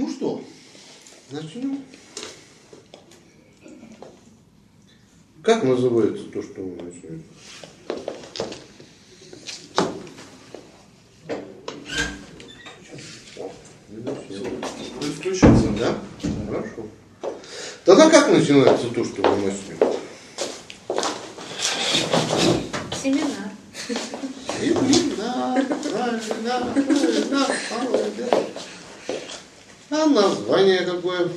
Ну что, начнем. Как называется то, что мы начнем? Включился. Да? Хорошо. Тогда как начинается то, что мы начнем? Семинар. Семинар, правильно, правильно, молодец. А название какое?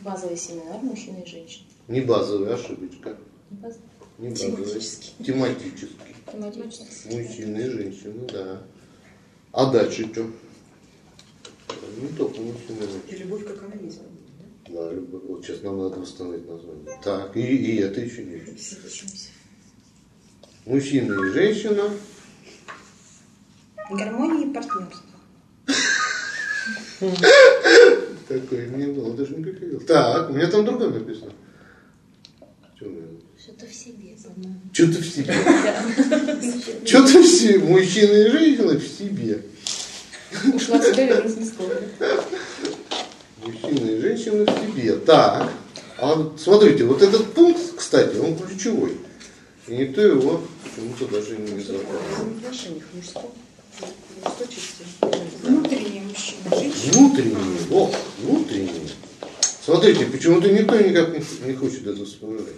Базовый семинар мужчин и женщин. Не базовая ошибочка. Не базовый. Не базовая. Тематический. Тематический. Тематический. Мужчины и женщины, да. А дальше что? Не только мужчины и женщины. И любовь, как есть. Да, любовь. Вот сейчас нам надо восстановить название. Так, и, и это еще не. Мужчина и женщина. Гармония и партнерство. Такое не было, даже не приходил. Так, у меня там другое написано. Что у меня? Что-то в себе, по-моему. Что-то в себе. Что-то в себе. Мужчина и женщина в себе. Ушла в себя, вернулась не скоро. Мужчина и женщина в себе. Так. А вот смотрите, вот этот пункт, кстати, он ключевой. И никто его почему-то даже не запомнил. В отношениях мужском. Мужской части. Внутренний о, внутренние. Смотрите, почему-то никто никак не, не хочет это вспоминать.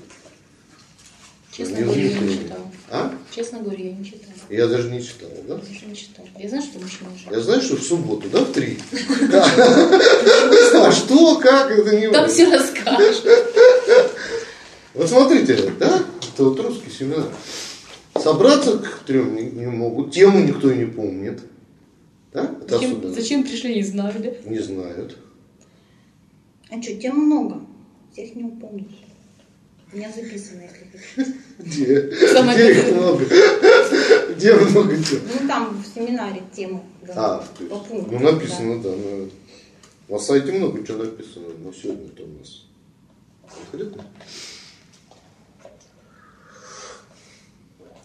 Честно говоря, я не читала. А? Честно говоря, я не читала. Я даже не читал, да? Я даже не читала. Я знаю, что мужчина и Я знаю, что в субботу, да, в три? А что, как, это не Там все расскажешь. Вот смотрите, да, это вот русский семинар. Собраться к трем не, не могут, тему никто не помнит. Да? Это Зачем, особенно. зачем пришли, не знаю, да? Не знают. А что, тем много. Всех не упомнишь. У меня записано, если хотите. Где? Самое Где их много? Где много тем? Ну, там в семинаре тему. да, А, то есть, по пунктам, ну написано, да. на, на сайте много чего написано, но сегодня-то у нас конкретно.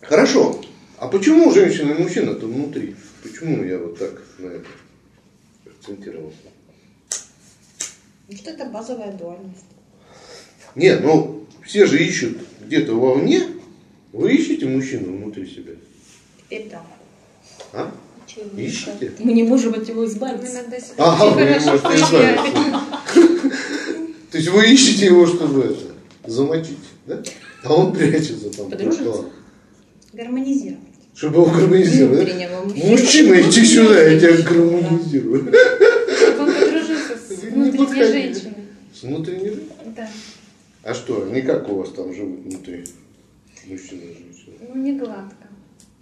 Хорошо. А почему женщина и мужчина-то внутри? Почему я вот так на это акцентировался? Ну, что это базовая дуальность. Нет, ну все же ищут где-то вовне. Вы ищете мужчину внутри себя? Теперь да. А? Чего? Ищете? Мы не можем от него избавиться. Иногда себя Ага, очень вы не можете избавиться. То есть вы ищете его, чтобы это, замочить, да? А он прячется там. Подружиться? Гармонизировать. Чтобы его гармонизировать. Мужчина, иди сюда, я тебя гармонизирую. Чтобы он подружился с Не внутренней женщиной. С внутренней жизнью? Да. А что, не как у вас там живут внутри мужчина и женщина? Ну, не гладко.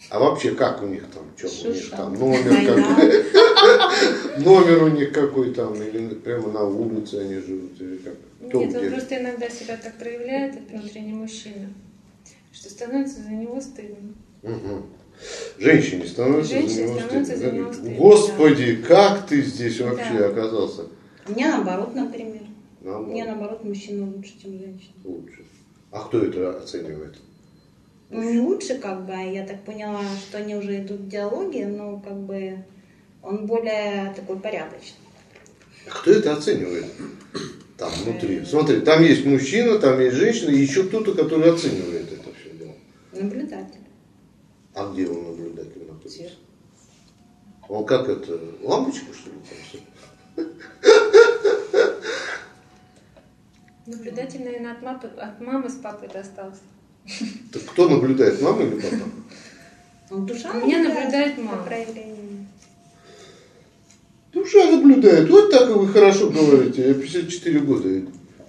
А вообще как у них там? Что у них там? Номер какой? Номер у них какой там? Или прямо на улице они живут? Или как? Нет, он просто иногда себя так проявляет, этот внутренний мужчина, что становится за него стыдно. Мгм. Женщине становится Женщине за него становится стыдно. за него да? стыдно, Господи, как ты здесь вообще Да. оказался? Меня наоборот, например. Наоборот, Мне наоборот мужчина лучше, чем женщина. лучше. А кто это оценивает? Ну, не лучше, как бы, а я так поняла, что они уже идут в диалоге, но как бы он более такой порядочный. А Кто это оценивает? Там внутри. Смотри, там есть мужчина, там есть женщина, и еще кто-то, который оценивает это все дело. Наблюдатель. А где он наблюдатель находится? Он как это, лампочка что ли? там? Наблюдатель, наверное, от, мапы- от мамы с папой достался. Так кто наблюдает, мама или папа? Ну, душа У меня наблюдает мама. Душа наблюдает. Вот так вы хорошо говорите. Я 54 года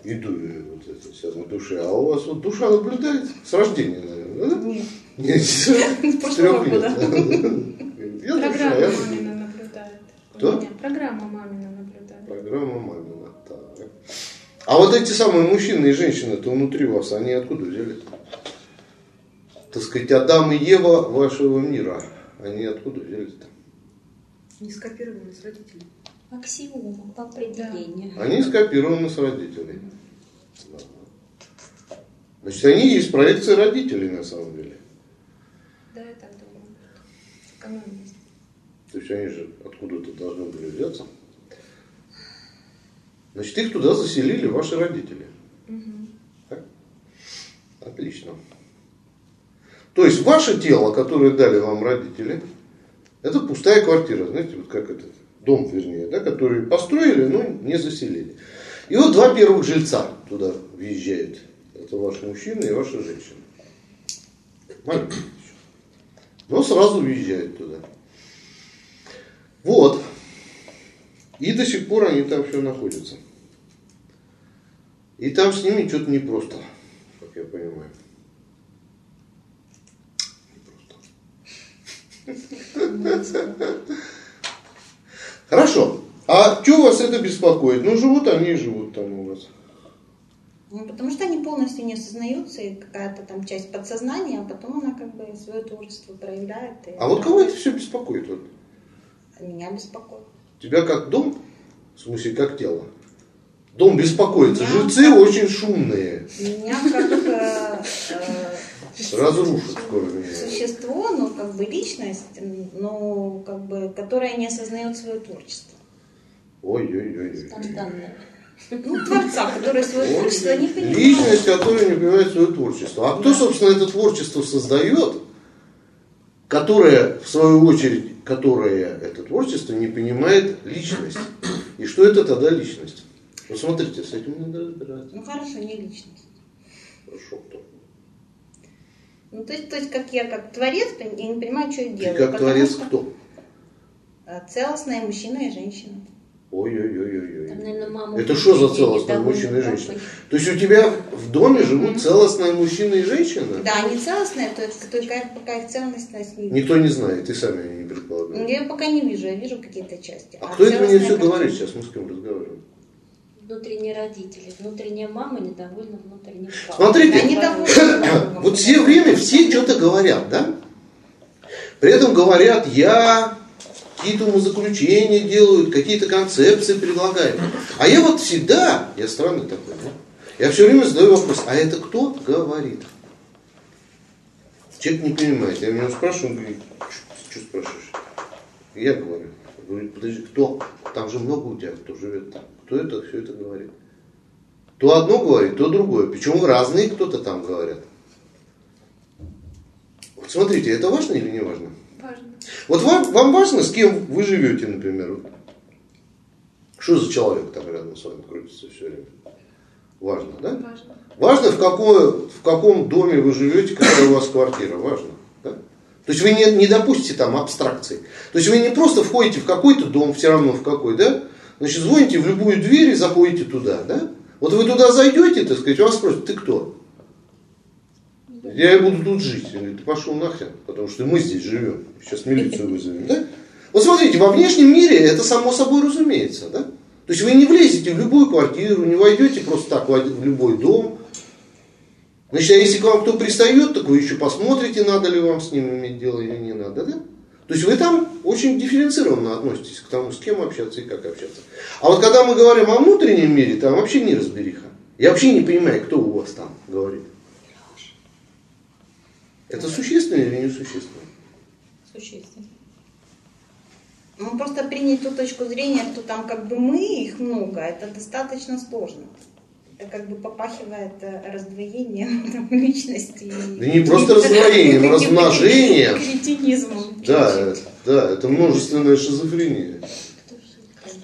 иду вот это сейчас на душе. А у вас вот душа наблюдает с рождения, наверное, да? Нет. Нет, с трех лет. Я Программа мамина наблюдает. Кто? Программа мамина наблюдает. Программа мамина. Так. А вот эти самые мужчины и женщины-то внутри вас, они откуда взяли? Так сказать, Адам и Ева вашего мира. Они откуда взялись-то? Не скопировано с родителей. Аксиома по определению. Они скопированы с родителей. Да. Значит, они есть проекция родителей на самом деле. Да, я так думаю. Закономерность. То есть они же откуда-то должны были взяться. Значит, их туда заселили ваши родители. Мгм. Так? Отлично. То есть ваше тело, которое дали вам родители, это пустая квартира, знаете, вот как этот дом, вернее, да, который построили, но не заселили. И вот два первых жильца туда въезжают. Это ваш мужчина и ваша женщина. Но сразу въезжают туда. Вот. И до сих пор они там все находятся. И там с ними что-то непросто, как я понимаю. Хорошо. А что вас это беспокоит? Ну, живут они и живут там у вас. Ну, потому что они полностью не осознаются, и какая-то там часть подсознания, а потом она как бы свое творчество проявляет. И А вот кого это все беспокоит? Вот? Меня беспокоит. Тебя как дом? В смысле, как тело? Дом беспокоится. Я- Жильцы очень шумные. Меня как э, э, меня. существо, ну, как бы личность, но как бы, которая не осознает свое творчество. Ой-ой-ой. Спонтанно. Ну, творца, который свое творчество не понимает. Личность, которая не понимает свое творчество. А кто, собственно, это творчество создает, которое, в свою очередь, которое это творчество не понимает личность. И что это тогда личность? Вот смотрите, с этим надо разбираться. Ну, хорошо, не личность. Хорошо, кто? Ну, то есть, то есть, как я, как творец, я не понимаю, что я Ты делаю. как потому творец что, кто? э, Целостная мужчина и женщина. Ой-ой-ой-ой. Это что за довольны мужчина и папой. женщина? То есть у тебя в доме живут целостные мужчина и женщина? Да, они целостные, то есть только пока их целостность не Никто не знает, ты сами не Ну, предполагаешь. Я пока не вижу, я вижу какие-то части. А кто это мне целостная все говорит сейчас? Мы с кем разговариваем? Внутренние родители. Внутренняя мама недовольна внутренним папой. Смотрите, Они довольны. вот все время все что-то говорят, да? При этом говорят, я какие-то умозаключения делают, какие-то концепции предлагают. А я вот всегда, я странный такой, да? Я все время задаю вопрос, а это кто говорит? Человек не понимает. Я меня спрашиваю, он говорит, что спрашиваешь? Я говорю, говорит, подожди, кто? Там же много у тебя, кто живет там. Кто это все это говорит? То одно говорит, то другое. Причем разные кто-то там говорят. Вот смотрите, это важно или не важно? Вот вам, вам важно, с кем вы живете, например? Вот Что за человек там рядом с вами крутится все время? Важно, да? Важно. Важно, в, какой, в каком доме вы живете, какая у вас квартира. Важно. Да? То есть вы не, не допустите там абстракций. То есть вы не просто входите в какой-то дом, все равно в какой, да? Значит, звоните в любую дверь и заходите туда, да? Вот вы туда зайдете, так сказать, вас спросят, ты кто? Я и буду тут жить. Я говорю, ты пошел нахрен, потому что мы здесь живем. Сейчас милицию вызовем, да? Вот смотрите, во внешнем мире это само собой разумеется, да? То есть вы не влезете в любую квартиру, не войдете просто так в любой дом. Значит, а если к вам кто пристает, так вы еще посмотрите, надо ли вам с ним иметь дело или не надо, да? То есть вы там очень дифференцированно относитесь к тому, с кем общаться и как общаться. А вот когда мы говорим о внутреннем мире, там вообще не разбериха. Я вообще не понимаю, кто у вас там говорит. Это существенно или несущественно? Существенно. Ну, просто принять ту точку зрения, что там как бы мы, их много, это достаточно сложно. Это как бы попахивает э, раздвоением там, личности. Да не просто раздвоением, а размножением. Кретинизмом. Да, да, это множественная шизофрения.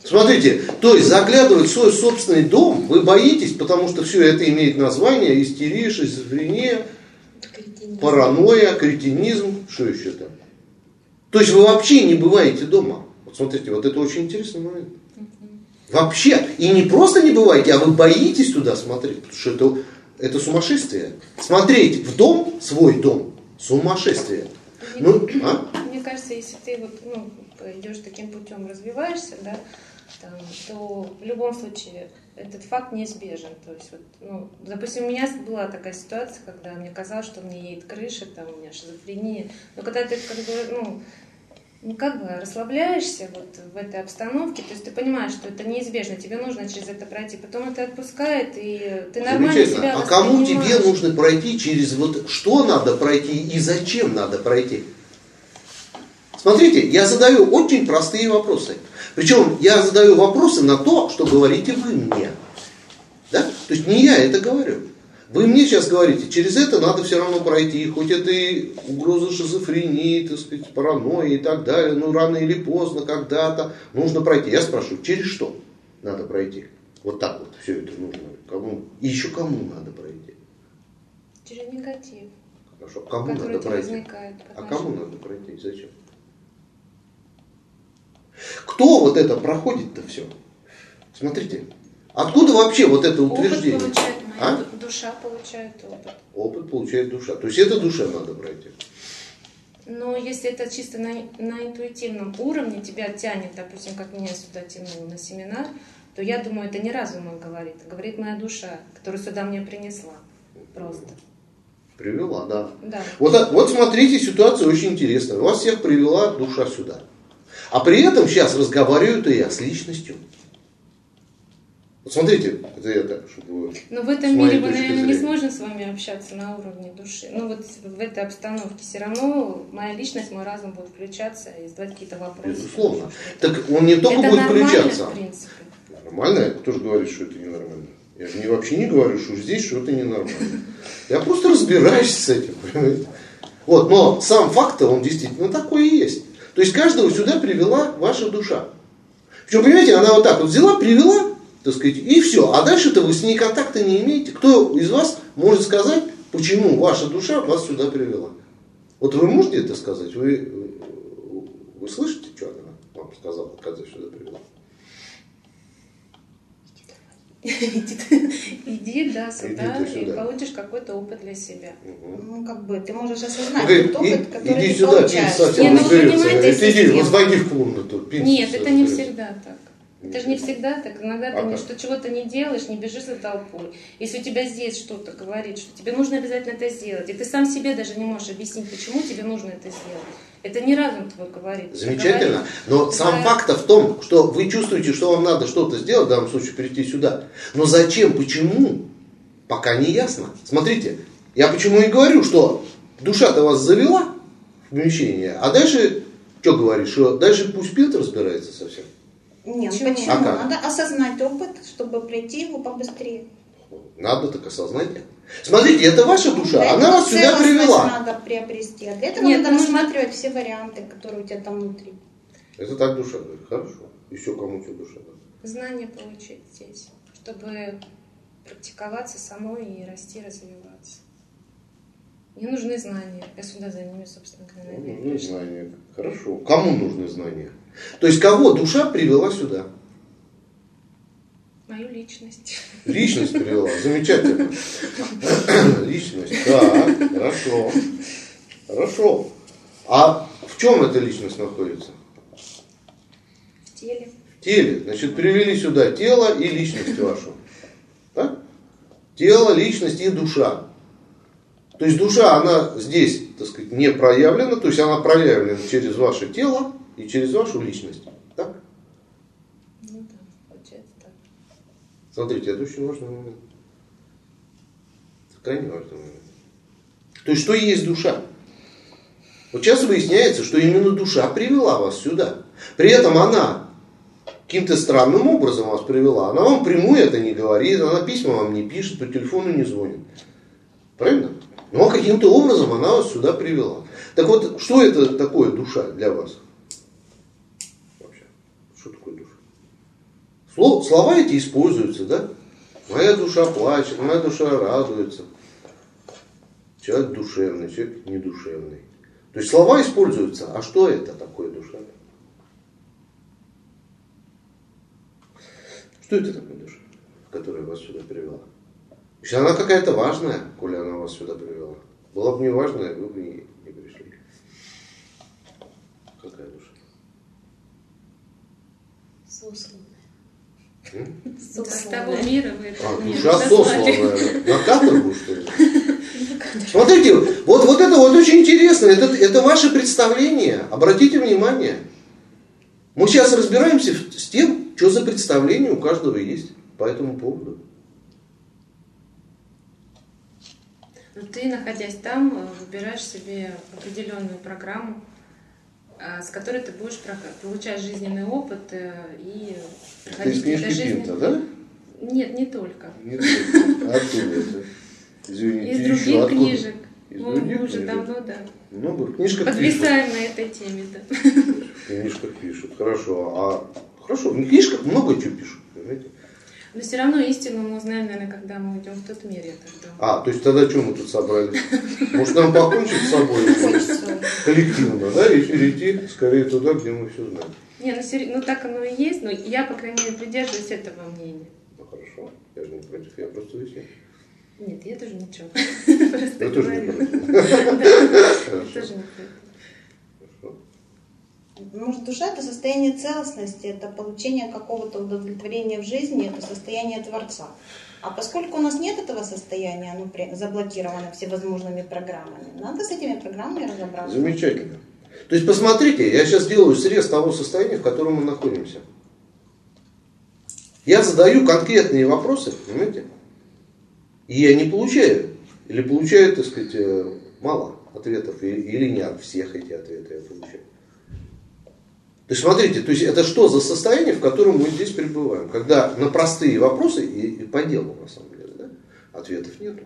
Смотрите, то есть заглядывать в свой собственный дом вы боитесь, потому что все это имеет название истерия, шизофрения. Паранойя, кретинизм, что еще там. То есть вы вообще не бываете дома. Вот смотрите, вот это очень интересный момент. Вообще. И не просто не бываете, а вы боитесь туда смотреть, потому что это, это сумасшествие. Смотреть в дом, свой дом, сумасшествие. Ну, а? Мне кажется, если ты вот, ну, идешь таким путем, развиваешься, да, там, то в любом случае этот факт неизбежен. То есть, вот, ну, допустим, у меня была такая ситуация, когда мне казалось, что мне едет крыша, там, у меня шизофрения. Но когда ты как бы, ну, ну, как бы расслабляешься вот в этой обстановке, то есть ты понимаешь, что это неизбежно, тебе нужно через это пройти, потом это отпускает, и ты нормально себя А кому тебе нужно пройти через вот что надо пройти и зачем надо пройти? Смотрите, я задаю очень простые вопросы. Причем я задаю вопросы на то, что говорите вы мне. Да? То есть не я это говорю. Вы мне сейчас говорите, через это надо все равно пройти, хоть это и угроза шизофрении, так сказать, паранойи и так далее, ну рано или поздно, когда-то нужно пройти. Я спрашиваю, через что надо пройти? Вот так вот все это нужно. Кому? И еще кому надо пройти? Через негатив, Хорошо, кому надо пройти? А кому надо пройти? Зачем? Кто вот это проходит-то все? Смотрите, откуда вообще вот это утверждение? Опыт получает, моя А? ду- душа получает опыт. Опыт получает душа. То есть это душе надо пройти. Но если это чисто на, на интуитивном уровне, тебя тянет, допустим, как меня сюда тянуло на семинар, то я думаю, это не разум говорит, а говорит моя душа, которая сюда мне принесла. Просто. Привела, да. Да. Вот, а- вот смотрите, ситуация очень интересная. Вас всех привела душа сюда. А при этом сейчас разговаривают и я с личностью. Вот смотрите, это я так, чтобы. Но в этом мире мы, наверное, не зрения. сможем с вами общаться на уровне души. Ну вот в этой обстановке все равно моя личность, мой разум будет включаться и задавать какие-то вопросы. Безусловно. Так он не только это будет включаться. в принципе. Нормально? Кто же говорит, что это ненормально? Я же не, вообще не говорю, что здесь что-то ненормально. Я просто разбираюсь с этим, понимаете? Вот, но сам факт он действительно такой и есть. То есть каждого сюда привела ваша душа. Причем, понимаете, она вот так вот взяла, привела, так сказать, и все. А дальше-то вы с ней контакта не имеете. Кто из вас может сказать, почему ваша душа вас сюда привела? Вот вы можете это сказать? Вы, вы, слышите, что она вам сказала, когда сюда привела? Иди, да, сюда, Иди ты и сюда. получишь какой-то опыт для себя. Мгм. Ну, как бы, ты можешь осознать говорит, тот опыт, «И- который иди ты сюда, получаешь. пинь совсем Не, ну вы понимаете, Говорит, иди, войди в комнату. Нет, это не разберется». всегда так. Это же не всегда так. Иногда ты А как? что чего-то не делаешь, не бежишь за толпой. Если у тебя здесь что-то говорит, что тебе нужно обязательно это сделать, и ты сам себе даже не можешь объяснить, почему тебе нужно это сделать. Это не разум твой говорит. Замечательно. говорит Но сам твоя- факт в том, что вы чувствуете, что вам надо что-то сделать, в данном случае прийти сюда. Но зачем, почему, пока не ясно. Смотрите, я почему и говорю, что душа-то вас завела в помещение, а дальше, что говоришь, что дальше пусть Пилт разбирается совсем. Нет, Почему? почему? А как? Надо осознать опыт, чтобы пройти его побыстрее. Надо так осознать. Смотрите, это ваша душа, Для она вас сюда привела. надо приобрести. А для этого Нет, надо рассматривать все варианты, которые у тебя там внутри. Это так душа говорит. Хорошо. Еще кому что душа говорит. Знания получить здесь, чтобы практиковаться самой и расти, развиваться. Мне нужны знания. Я сюда за ними, собственно говоря, Ну, нужны знания. Хорошо. Кому нужны знания? То есть кого душа привела сюда? Мою личность. Личность привела. Замечательно. Личность. Так, хорошо. Хорошо. А в чем эта личность находится? В теле. В теле. Значит, привели сюда тело и личность вашу. Так? Тело, личность и душа. То есть душа, она здесь, так сказать, не проявлена, то есть она проявлена через ваше тело и через вашу личность. Так? Ну да, получается так. Смотрите, это очень важный момент. Это крайне важный момент. То есть, что есть душа? Вот сейчас выясняется, что именно душа привела вас сюда. При этом она каким-то странным образом вас привела. Она вам прямую это не говорит, она письма вам не пишет, по телефону не звонит. Правильно? Но каким-то образом она вас сюда привела. Так вот, что это такое душа для вас? Вообще, что такое душа? Сло- Слова эти используются, да? Моя душа плачет, моя душа радуется. Человек душевный, человек недушевный. То есть слова используются. А что это такое душа? Что это такое душа, которая вас сюда привела? Если она какая-то важная, коли она вас сюда привела. Была бы не важная, вы бы не, пришли. Какая душа? Сосланная. М? С того мира вы это А, разослали. сосланная. На каторгу, что ли? Смотрите, вот, вот это вот очень интересно. Это, это ваше представление. Обратите внимание. Мы сейчас разбираемся с тем, что за представление у каждого есть по этому поводу. Но ты, находясь там, э, выбираешь себе определенную программу, с которой ты будешь получать жизненный опыт э, и Это из книжки жизненные- Пинта, да? Нет, не только. Нет, нет. Откуда это? Извините, Из еще других откуда? книжек. Из Ну, других мы уже книжек? давно, да. Много. Книжка пишет. Подвисаем на этой теме, да. Книжка пишет. Хорошо. А хорошо, в книжках много чего пишут, понимаете? Но все равно истину мы узнаем, наверное, когда мы уйдем в тот мир, я так думаю. А, то есть тогда что мы тут собрались? Может нам покончить с собой коллективно, да, и перейти скорее туда, где мы все знаем. Не, ну, сери- ну так оно и есть, но я, по крайней мере, придерживаюсь этого мнения. Ну хорошо, я же не против, я просто выясняю. Нет, я тоже ничего. Я Просто тоже не говорю. Хорошо, Тоже не против. Может, душа это состояние целостности, это получение какого-то удовлетворения в жизни, это состояние Творца. А поскольку у нас нет этого состояния, оно заблокировано всевозможными программами, надо с этими программами разобраться. Замечательно. То есть посмотрите, я сейчас делаю срез того состояния, в котором мы находимся. Я задаю конкретные вопросы, понимаете? И я не получаю. Или получаю, так сказать, э, мало ответов. Или не от всех эти ответы я получаю. То есть смотрите, то есть это что за состояние, в котором мы здесь пребываем? Когда на простые вопросы, и, и по делу на самом деле, да, ответов нету.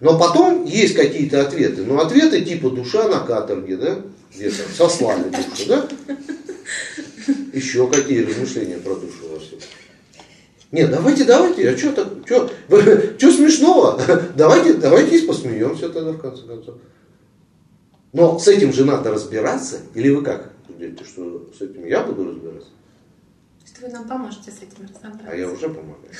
Но потом есть какие-то ответы. Но ответы типа душа на каторге, да, где-то сослали душу, да? Еще какие размышления про душу у вас есть? Нет, давайте, давайте, а что так, что, что смешного? Давайте, давайте посмеемся тогда в конце концов. Но с этим же надо разбираться, или вы как? Думаете, что с этим я буду разбираться? Что вы нам поможете с этим разобраться. А я уже помогаю.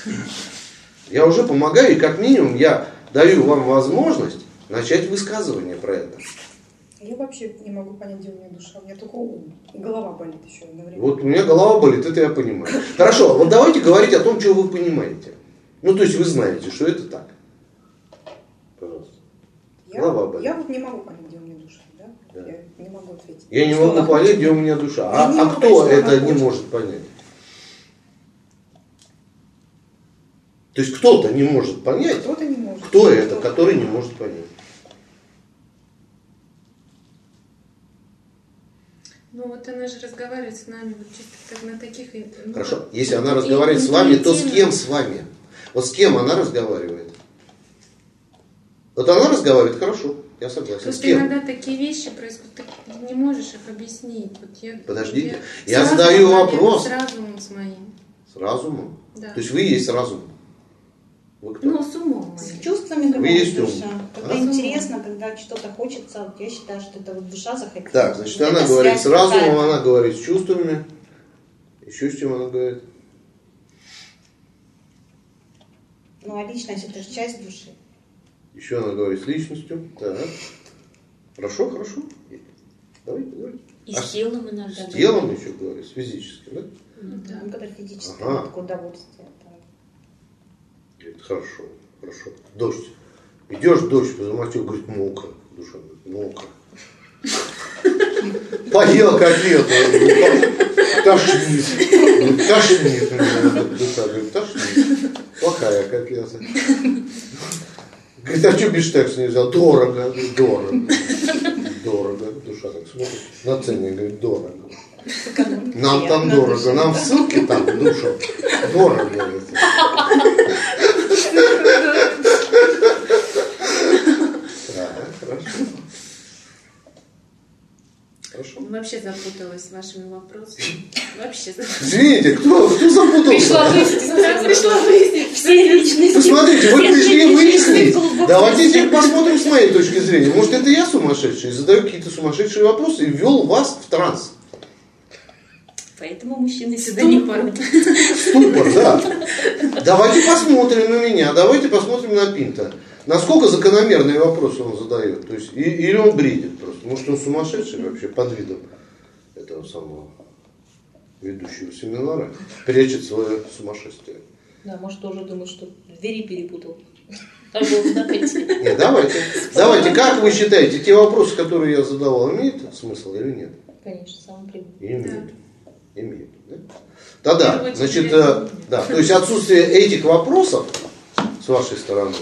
Я уже помогаю, и как минимум я даю вам возможность начать высказывание про это. Я вообще не могу понять, где у меня душа. У меня только ум. И голова болит еще одновременно. Вот у меня голова болит, это я понимаю. Хорошо, вот давайте говорить о том, что вы понимаете. Ну, то есть вы знаете, что это так. Пожалуйста. я, голова болит. я вот не могу понять, где у меня душа. Да? Я не могу ответить. Я не Что могу понять, где у меня душа. Я А, а кто понять, это не может понять? То есть кто-то не может понять, Кто-то не может. кто это, который не может понять. Ну вот она же разговаривает с нами вот чисто как на таких... ну, Хорошо, если она разговаривает с вами, то с кем с вами? Вот с кем она разговаривает? Вот она разговаривает, хорошо, я согласен. С Просто кем? иногда такие вещи происходят, ты не можешь их объяснить. Вот я, Подождите, я сразу задаю вопрос. С разумом с моим. С разумом? Да. То есть вы есть разум. Вы кто? Ну, с умом С чувствами Вы есть ум. душа. Когда А? интересно, когда что-то хочется, вот я считаю, что это вот душа захотела. Так, значит, она говорит с разумом, какая-то. она говорит с чувствами. Еще с чем она говорит? Ну, а личность это же часть души. Еще она говорит с личностью. Так. Хорошо, хорошо. Давайте, давайте. И А с телом иногда. С телом еще говорит, с физическим, да? Да. Ну, когда физическое Ага. вот удовольствие. Говорит, хорошо, хорошо. Дождь. Идешь, дождь, позамочил, говорит, мокро. Душа говорит, мокро. Поел котлету. Тошнит. Тошнит. Душа говорит, тошнит. Плохая котлета. Говорит, а что биштекс не взял? Дорого. Дорого. Дорого. Душа так смотрит. На цене, говорит, дорого. Нам там дорого, нам в ссылке там душу. Дорого. говорит. Да, хорошо. Хорошо. Вообще запуталась с вашими вопросами. Вообще запуталась. Извините, кто, кто запутался? Пришла выяснить. Все личности. Ну, смотрите, вы пришли выяснить. Давайте теперь посмотрим с моей точки зрения. Может, это я сумасшедший, задаю какие-то сумасшедшие вопросы и ввел вас в транс. Поэтому мужчины сюда не ходят. Ступор, да. Давайте посмотрим на меня, давайте посмотрим на Пинта. Насколько закономерные вопросы он задает. То есть, и- или он бредит просто. Может, он сумасшедший вообще под видом этого самого ведущего семинара прячет свое сумасшествие. Да, может, тоже думает, что двери перепутал. Нет, давайте. Давайте, как вы считаете, те вопросы, которые я задавал, имеют смысл или нет? Конечно, самый прямой. Имеют. Имеют. Да? Тогда, Первую значит, э, да, то есть отсутствие этих вопросов с вашей стороны,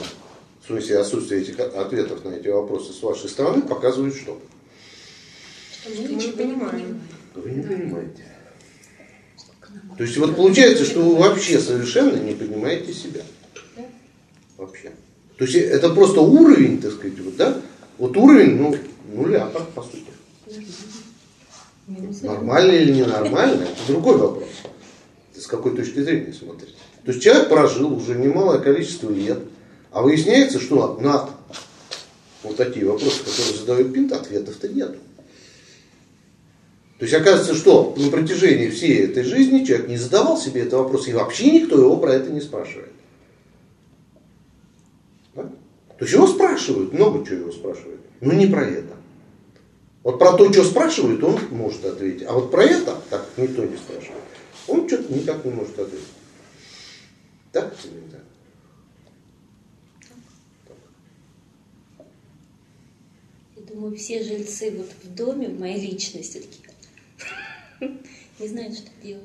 в смысле отсутствие этих ответов на эти вопросы с вашей стороны показывает что? Что Мы ничего не понимаем. Вы не понимаете. То есть вот получается, что вы вообще совершенно не понимаете себя. Вообще. То есть это просто уровень, так сказать, вот, да? Вот уровень, ну, нуля, так, по сути. Нормально или ненормально, это другой вопрос. С какой точки зрения смотреть. То есть человек прожил уже немалое количество лет, а выясняется, что на вот такие вопросы, которые задает Пинт, ответов-то нет. То есть оказывается, что на протяжении всей этой жизни человек не задавал себе этот вопрос, и вообще никто его про это не спрашивает. Да? То есть его спрашивают, много чего его спрашивают, но не про это. Вот про то, что спрашивают, он может ответить. А вот про это, так никто не спрашивает, он что-то никак не может ответить. Так или не так? Я думаю, все жильцы вот в доме, в моей личности такие, не знают, что делать.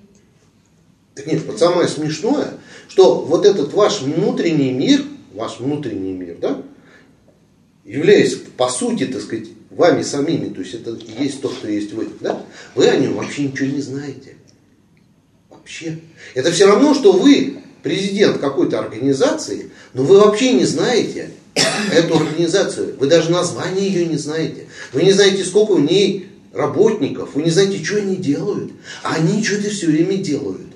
Так нет, вот самое смешное, что вот этот ваш внутренний мир, ваш внутренний мир, да, являясь по сути, так сказать, вами самими, то есть это есть то, что есть вы, да, вы о нем вообще ничего не знаете. Вообще. Это все равно, что вы президент какой-то организации, но вы вообще не знаете эту организацию. Вы даже название ее не знаете. Вы не знаете, сколько в ней работников, вы не знаете, что они делают. А они что-то все время делают.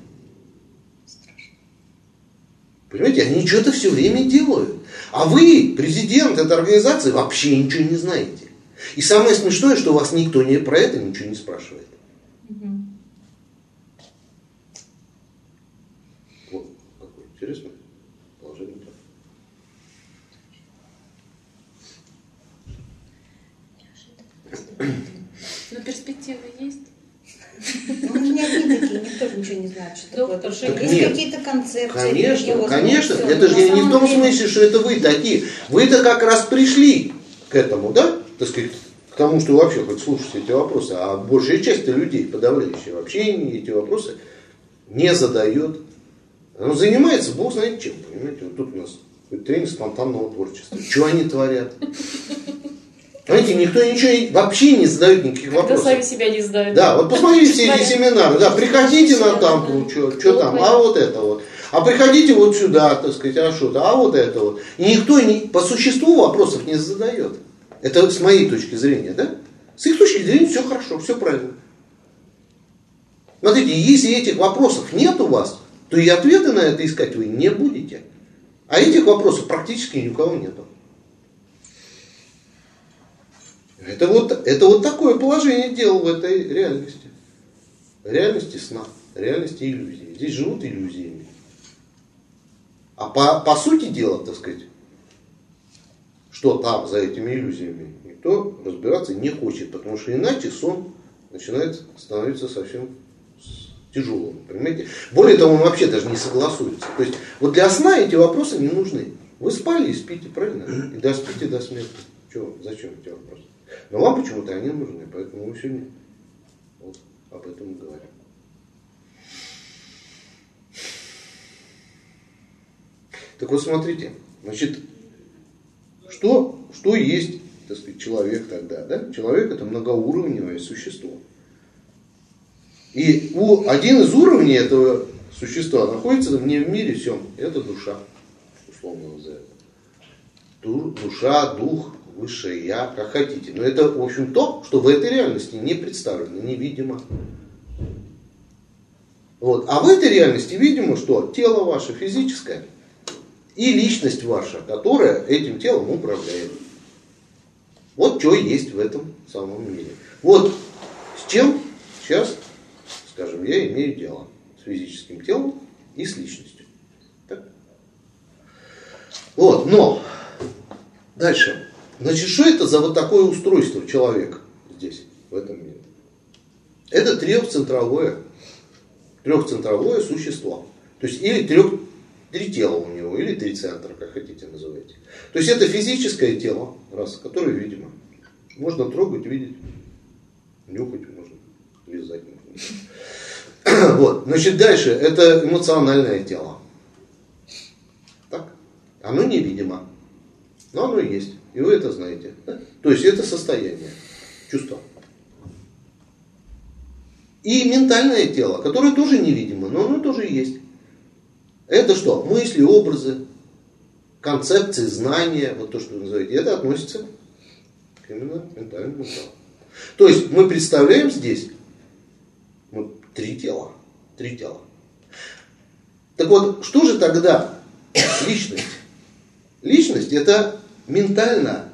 Понимаете, они что-то все время делают. А вы, президент этой организации, вообще ничего не знаете. И самое смешное, что вас никто не, про это ничего не спрашивает. Вот какое интересное положение. Но перспективы есть. Ну, Мы же не одни такие, никто же ничего не знает, что такое. Доктор душа. Так Есть нет. какие-то концепции. Конечно, конечно. Это же не в том деле- смысле, что это вы такие. Вы-то как раз пришли к этому, да? Так сказать, к тому, что вообще хоть слушаете эти вопросы. А большая часть людей, подавляющая, вообще эти вопросы не задает. Он занимается, бог знает чем, понимаете. Вот тут у нас тренинг спонтанного творчества. Что они творят? Понимаете, никто ничего вообще не задает никаких Когда вопросов. сами себя не знают. Да, вот посмотрите все эти семинары, да, приходите на там, что, что там, а вот это вот. А приходите вот сюда, так сказать, а что-то, а вот это вот. И никто не, по существу вопросов не задает. Это с моей точки зрения, да? С их точки зрения все хорошо, все правильно. Смотрите, если этих вопросов нет у вас, то и ответы на это искать вы не будете. А этих вопросов практически ни у кого нету. Это вот, это вот такое положение дел в этой реальности. Реальности сна, реальности иллюзии. Здесь живут иллюзиями. А по, по сути дела, так сказать, что там за этими иллюзиями, никто разбираться не хочет, потому что иначе сон начинает становиться совсем тяжелым. Понимаете? Более того, он вообще даже не согласуется. То есть вот для сна эти вопросы не нужны. Вы спали и спите, правильно? И доспите до смерти. Чего? Зачем эти вопросы? Но вам почему-то они нужны, поэтому мы сегодня вот об этом и говорим. Так вот смотрите, значит, что, что есть, так сказать, человек тогда, да? Человек это многоуровневое существо. И у, один из уровней этого существа находится не в мире всем, это душа, условно называем. Ду- Душа, дух, высшее я, как хотите. Но это, в общем, то, что в этой реальности не представлено, невидимо. Вот. А в этой реальности видимо, что тело ваше физическое и личность ваша, которая этим телом управляет. Вот что есть в этом самом мире. Вот с чем сейчас, скажем, я имею дело. С физическим телом и с личностью. Так? Вот, но дальше. Значит, что это за вот такое устройство человека здесь, в этом мире? Это трехцентровое, трехцентровое существо. То есть или трех, три тела у него, или три центра, как хотите называйте. То есть это физическое тело, раз, которое видимо. Можно трогать, видеть, нюхать можно, лизать можно. Вот. Значит, дальше это эмоциональное тело. Так? Оно невидимо. Но оно есть. И вы это знаете. То есть это состояние, чувство. И ментальное тело, которое тоже невидимо, но оно тоже есть. Это что? Мысли, образы, концепции, знания, вот то, что вы называете, это относится к именно ментальному телу. То есть мы представляем здесь вот, три тела. Три тела. Так вот, что же тогда личность? Личность это ментально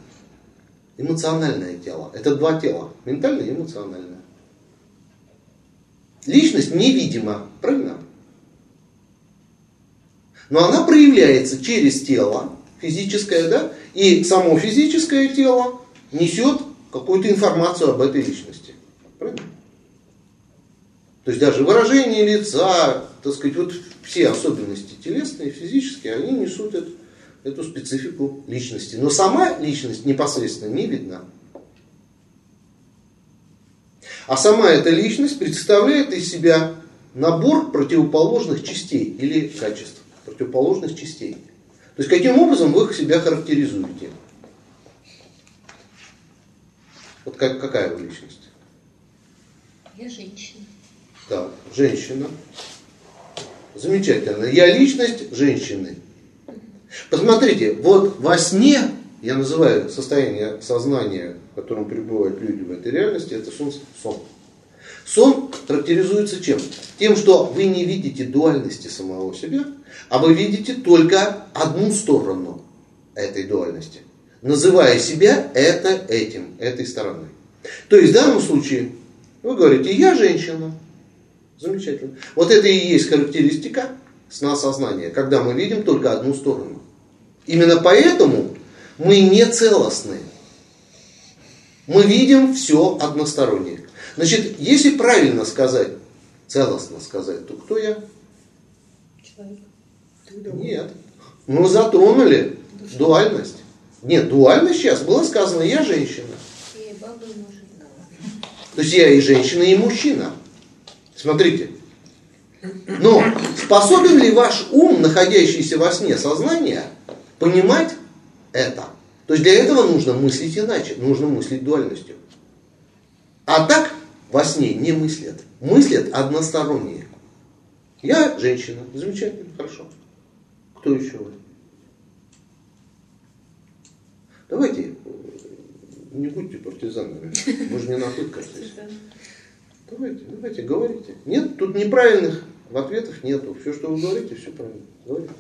эмоциональное тело. Это два тела. Ментальное и эмоциональное. Личность невидима, правильно? Но она проявляется через тело, физическое, да? И само физическое тело несет какую-то информацию об этой личности. Правильно? То есть даже выражение лица, так сказать, вот все особенности телесные, физические, они несут эту, эту специфику личности. Но сама личность непосредственно не видна. А сама эта личность представляет из себя набор противоположных частей или качеств, противоположных частей. То есть каким образом вы себя характеризуете? Вот как, какая вы личность? Я женщина. Так, женщина. Замечательно. Я личность женщины. Посмотрите, вот во сне, я называю состояние сознания, в котором пребывают люди в этой реальности, это сон. Сон, сон характеризуется чем? Тем, что вы не видите дуальности самого себя, а вы видите только одну сторону этой дуальности, называя себя это этим, этой стороной. То есть в данном случае вы говорите, я женщина. Замечательно. Вот это и есть характеристика сна сознания, когда мы видим только одну сторону. Именно поэтому мы не целостны. Мы видим все одностороннее. Значит, если правильно сказать, целостно сказать, то кто я? Человек. Нет. Мы затронули дуальность. Нет, дуальность сейчас было сказано, я женщина. И баба, и мужик. То есть я и женщина, и мужчина. Смотрите. Но способен ли ваш ум, находящийся во сне сознания, понимать это? То есть для этого нужно мыслить иначе, нужно мыслить дуальностью. А так во сне не мыслят. Мыслят односторонние. Я женщина. Замечательно, хорошо. Кто еще? Давайте не будьте партизанами. Мы же не на пытках здесь. Давайте, давайте, говорите. Нет, тут неправильных ответов нету. Все, что вы говорите, все правильно. Говорите.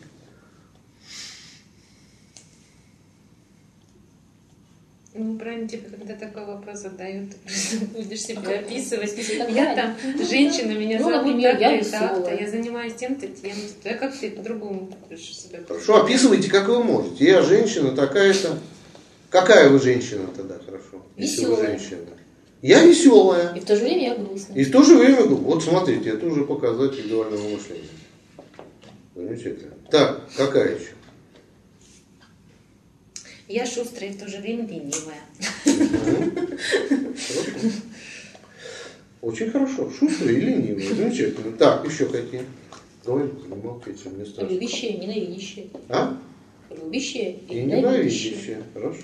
Ну, правильно, типа, когда такой вопрос задают, ты просто будешь себя А описывать. Я там женщина, меня Ну, зовут например, так-то я так-то, веселая. я занимаюсь тем-то, тем-то. Я как ты по-другому будешь себя Хорошо, описывайте, как вы можете. Я женщина такая-то. Какая вы женщина тогда, хорошо? Если вы Веселая. женщина. Я веселая. И в то же время я грустная. И в то же время, вот смотрите, это уже показатель дуального мышления. Замечательно. Так, какая еще? Я шустрая и в то же время ленивая. Очень хорошо. Шустрый и ленивый. Замечательно. Так, еще какие? Говорите, не молчите, мне страшно. Любящая, ненавидящая. А? Любящая и И ненавидящая. ненавидящие. Хорошо.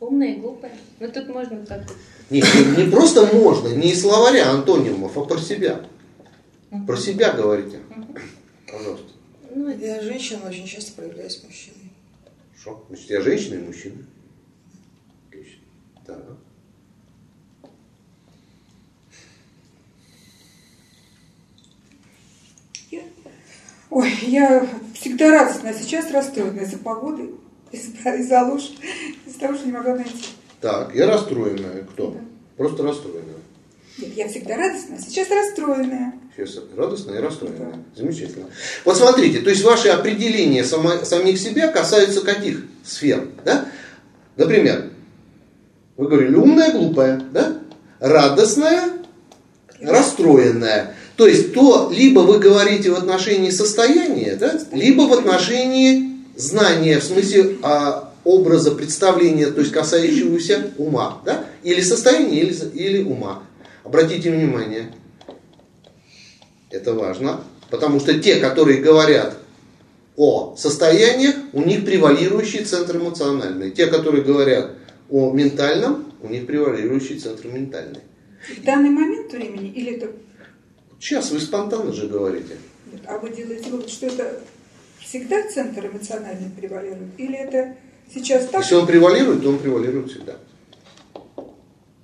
Умная и глупая. Ну тут можно как-то... Не, не, не просто можно, не из словаря антонимов, а про себя. Про себя говорите. Пожалуйста. Ну, это- Я женщина очень часто проявляюсь мужчиной. Хорошо. Значит, я женщина и мужчина. Отлично. Так. Ой, я всегда радостная, сейчас расстроенная из-за погоды, из-за из-за луж, из-за того, что не могла найти. Так, я расстроенная. Кто? Просто расстроенная. Нет, я всегда радостная, сейчас расстроенная. Сейчас радостная и расстроенная. Замечательно. Вот смотрите, то есть ваши определения само- самих себя касаются каких сфер? Да? Например, вы говорили умная, глупая, да? радостная, расстроенная. То есть то либо вы говорите в отношении состояния, да? либо в отношении знания, в смысле а, образа представления, то есть касающегося ума. Да? Или состояния, или, или ума. Обратите внимание, это важно, потому что те, которые говорят о состояниях, у них превалирующий центр эмоциональный. Те, которые говорят о ментальном, у них превалирующий центр ментальный. В данный момент времени или это... Сейчас вы спонтанно же говорите. А вы делаете вывод, что это всегда центр эмоциональный превалирует? Или это сейчас так? Если он превалирует, то он превалирует всегда.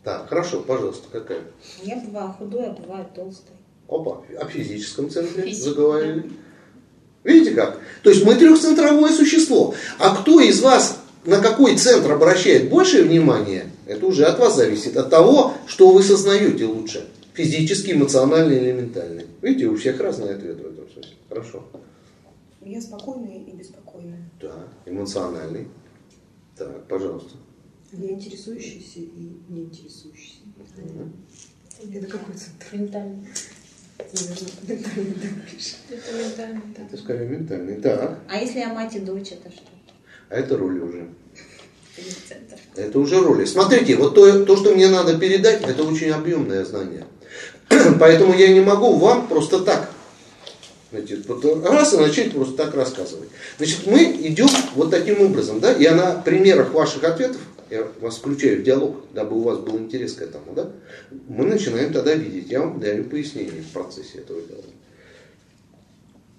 Так, хорошо, пожалуйста, какая? Я бываю худой, а бываю толстой. Опа, о физическом центре Физик, заговорили. Видите как? То есть мы трехцентровое существо. А кто из вас на какой центр обращает большее внимание, это уже от вас зависит, от того, что вы сознаете лучше. Физический, эмоциональный или ментальный. Видите, у всех разный ответ в этом смысле. Хорошо. Я спокойная и беспокойная. Да, эмоциональный. Так, пожалуйста. Я интересующийся и не интересующийся. Это какой центр? Ментально. Ментальный, да. Это да. Это скорее ментальный. Так, А если я мать и дочь, это что? а это роли уже. Это уже роли. Смотрите, вот то, то, что мне надо передать, это очень объемное знание. Поэтому я не могу вам просто так значит, вот раз и начать просто так рассказывать. Значит, мы идем вот таким образом, да, я на примерах ваших ответов, я вас включаю в диалог, дабы у вас был интерес к этому, да, мы начинаем тогда видеть, я вам даю пояснение в процессе этого диалога.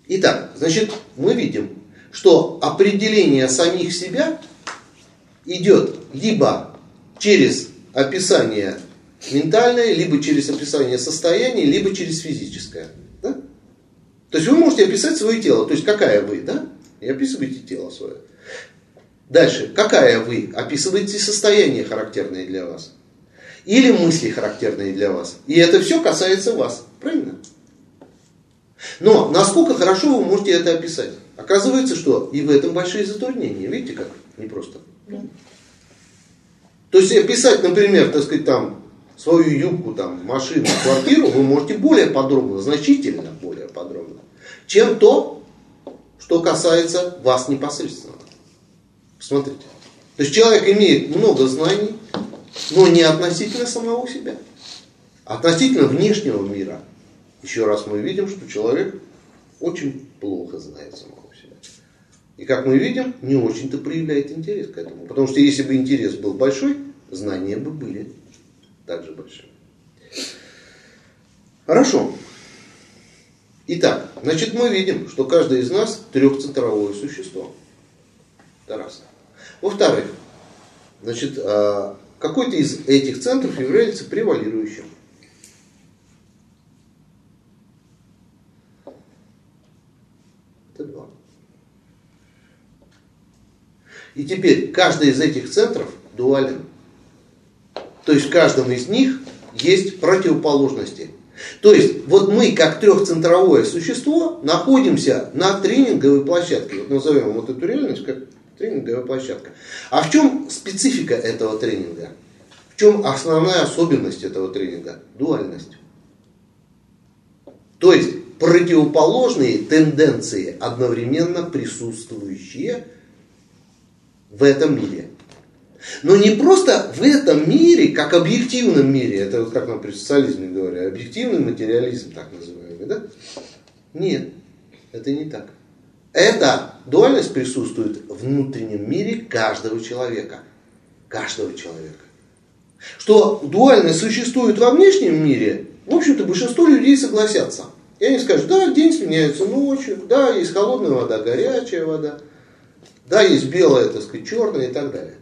Итак, значит, мы видим, что определение самих себя идет либо через описание ментальное, либо через описание состояния, либо через физическое. Да? То есть вы можете описать свое тело, то есть какая вы, да? И описываете тело свое. Дальше, какая вы? Описываете состояние, характерное для вас. Или мысли, характерные для вас. И это все касается вас. Правильно? Но насколько хорошо вы можете это описать? Оказывается, что и в этом большие затруднения. Видите, как непросто. То есть описать, например, так сказать, там, свою юбку, там, машину, квартиру вы можете более подробно, значительно более подробно, чем то, что касается вас непосредственно. Посмотрите. То есть человек имеет много знаний, но не относительно самого себя. Относительно внешнего мира. Еще раз мы видим, что человек очень плохо знает самого себя. И как мы видим, не очень-то проявляет интерес к этому. Потому что если бы интерес был большой, знания бы были также большие. Хорошо. Итак, значит мы видим, что каждый из нас трехцентровое существо. Это раз. Во-вторых, значит, а, какой-то из этих центров является превалирующим. Это два. И теперь каждый из этих центров дуален. То есть в каждом из них есть противоположности. То есть вот мы как трехцентровое существо находимся на тренинговой площадке. Вот назовем вот эту реальность как тренинговая площадка. А в чем специфика этого тренинга? В чем основная особенность этого тренинга? Дуальность. То есть противоположные тенденции, одновременно присутствующие в этом мире. Но не просто в этом мире, как объективном мире, это вот как нам при социализме говорят, объективный материализм, так называемый, да? Нет, это не так. Эта дуальность присутствует в внутреннем мире каждого человека. Каждого человека. Что дуальность существует во внешнем мире, в общем-то, большинство людей согласятся. И они скажут, да, день сменяется ночью, да, есть холодная вода, горячая вода, да, есть белая, так сказать, черная и так далее.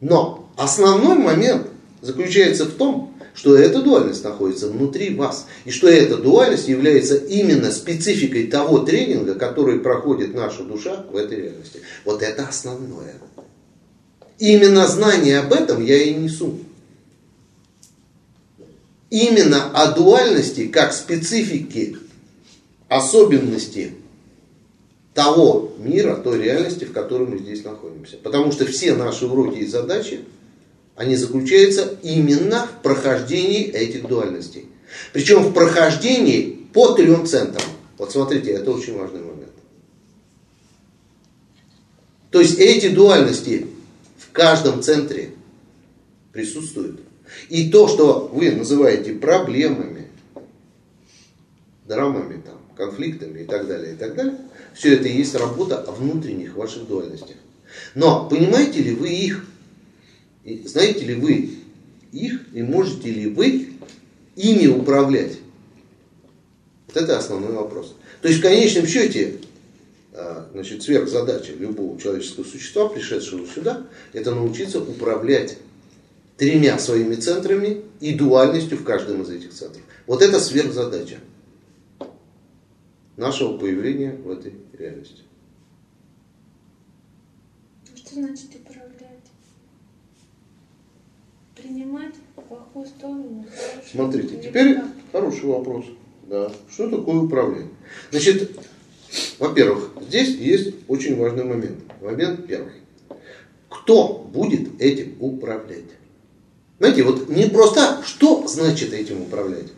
Но основной момент заключается в том, что эта дуальность находится внутри вас. И что эта дуальность является именно спецификой того тренинга, который проходит наша душа в этой реальности. Вот это основное. Именно знание об этом я и несу. Именно о дуальности как специфике особенности того мира, той реальности, в которой мы здесь находимся. Потому что все наши уроки и задачи, они заключаются именно в прохождении этих дуальностей. Причем в прохождении по трем центрам. Вот смотрите, это очень важный момент. То есть эти дуальности в каждом центре присутствуют. И то, что вы называете проблемами, драмами, там, конфликтами и так далее, и так далее, все это и есть работа о внутренних ваших дуальностях. Но понимаете ли вы их? И знаете ли вы их и можете ли вы ими управлять? Вот это основной вопрос. То есть в конечном счете, а, значит, сверхзадача любого человеческого существа, пришедшего сюда, это научиться управлять тремя своими центрами и дуальностью в каждом из этих центров. Вот это сверхзадача нашего появления в этой реальности. Что значит управлять? Принимать плохую сторону? Смотрите, теперь хороший вопрос. Да. Что такое управление? Значит, во-первых, здесь есть очень важный момент. Момент первый. Кто будет этим управлять? Знаете, вот не просто что значит этим управлять.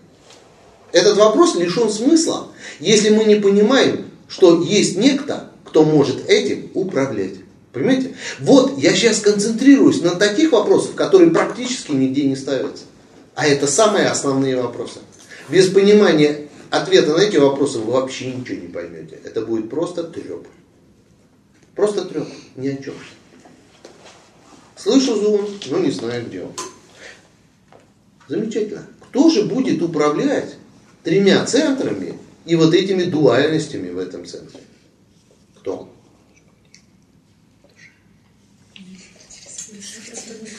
Этот вопрос лишен смысла, если мы не понимаем, что есть некто, кто может этим управлять. Понимаете? Вот я сейчас концентрируюсь на таких вопросах, которые практически нигде не ставятся. А это самые основные вопросы. Без понимания ответа на эти вопросы вы вообще ничего не поймете. Это будет просто треп. Просто треп, ни о чем. Слышу звон, но не знаю где он. Замечательно. Кто же будет управлять тремя центрами и вот этими дуальностями в этом центре? Кто?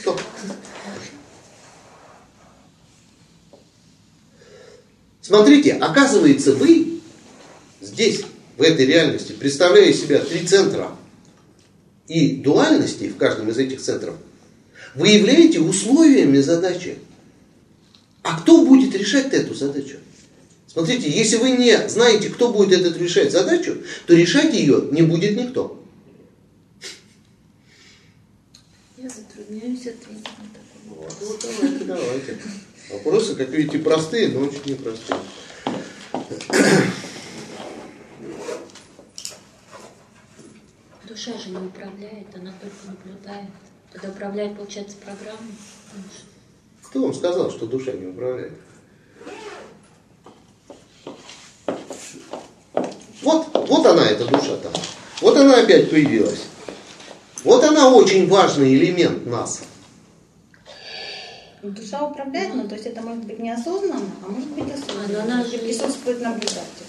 Кто? Смотрите, оказывается, вы здесь, в этой реальности, представляя себя три центра и дуальности в каждом из этих центров, вы являете условиями задачи. А кто будет решать эту задачу? Смотрите, если вы не знаете, кто будет этот решать задачу, то решать ее не будет никто. Я затрудняюсь ответить на такой Вот, вопрос. ну, давайте, давайте. Вопросы, как видите, простые, но очень непростые. Душа же не управляет, она только наблюдает. Тогда управляет, получается, программа. Кто вам сказал, что душа не управляет? Вот, вот она, эта душа там. Вот она опять появилась. Вот она очень важный элемент нас. Душа управляет, но то есть это может быть неосознанно, а может быть осознанно. А, но она же присутствует наблюдатель.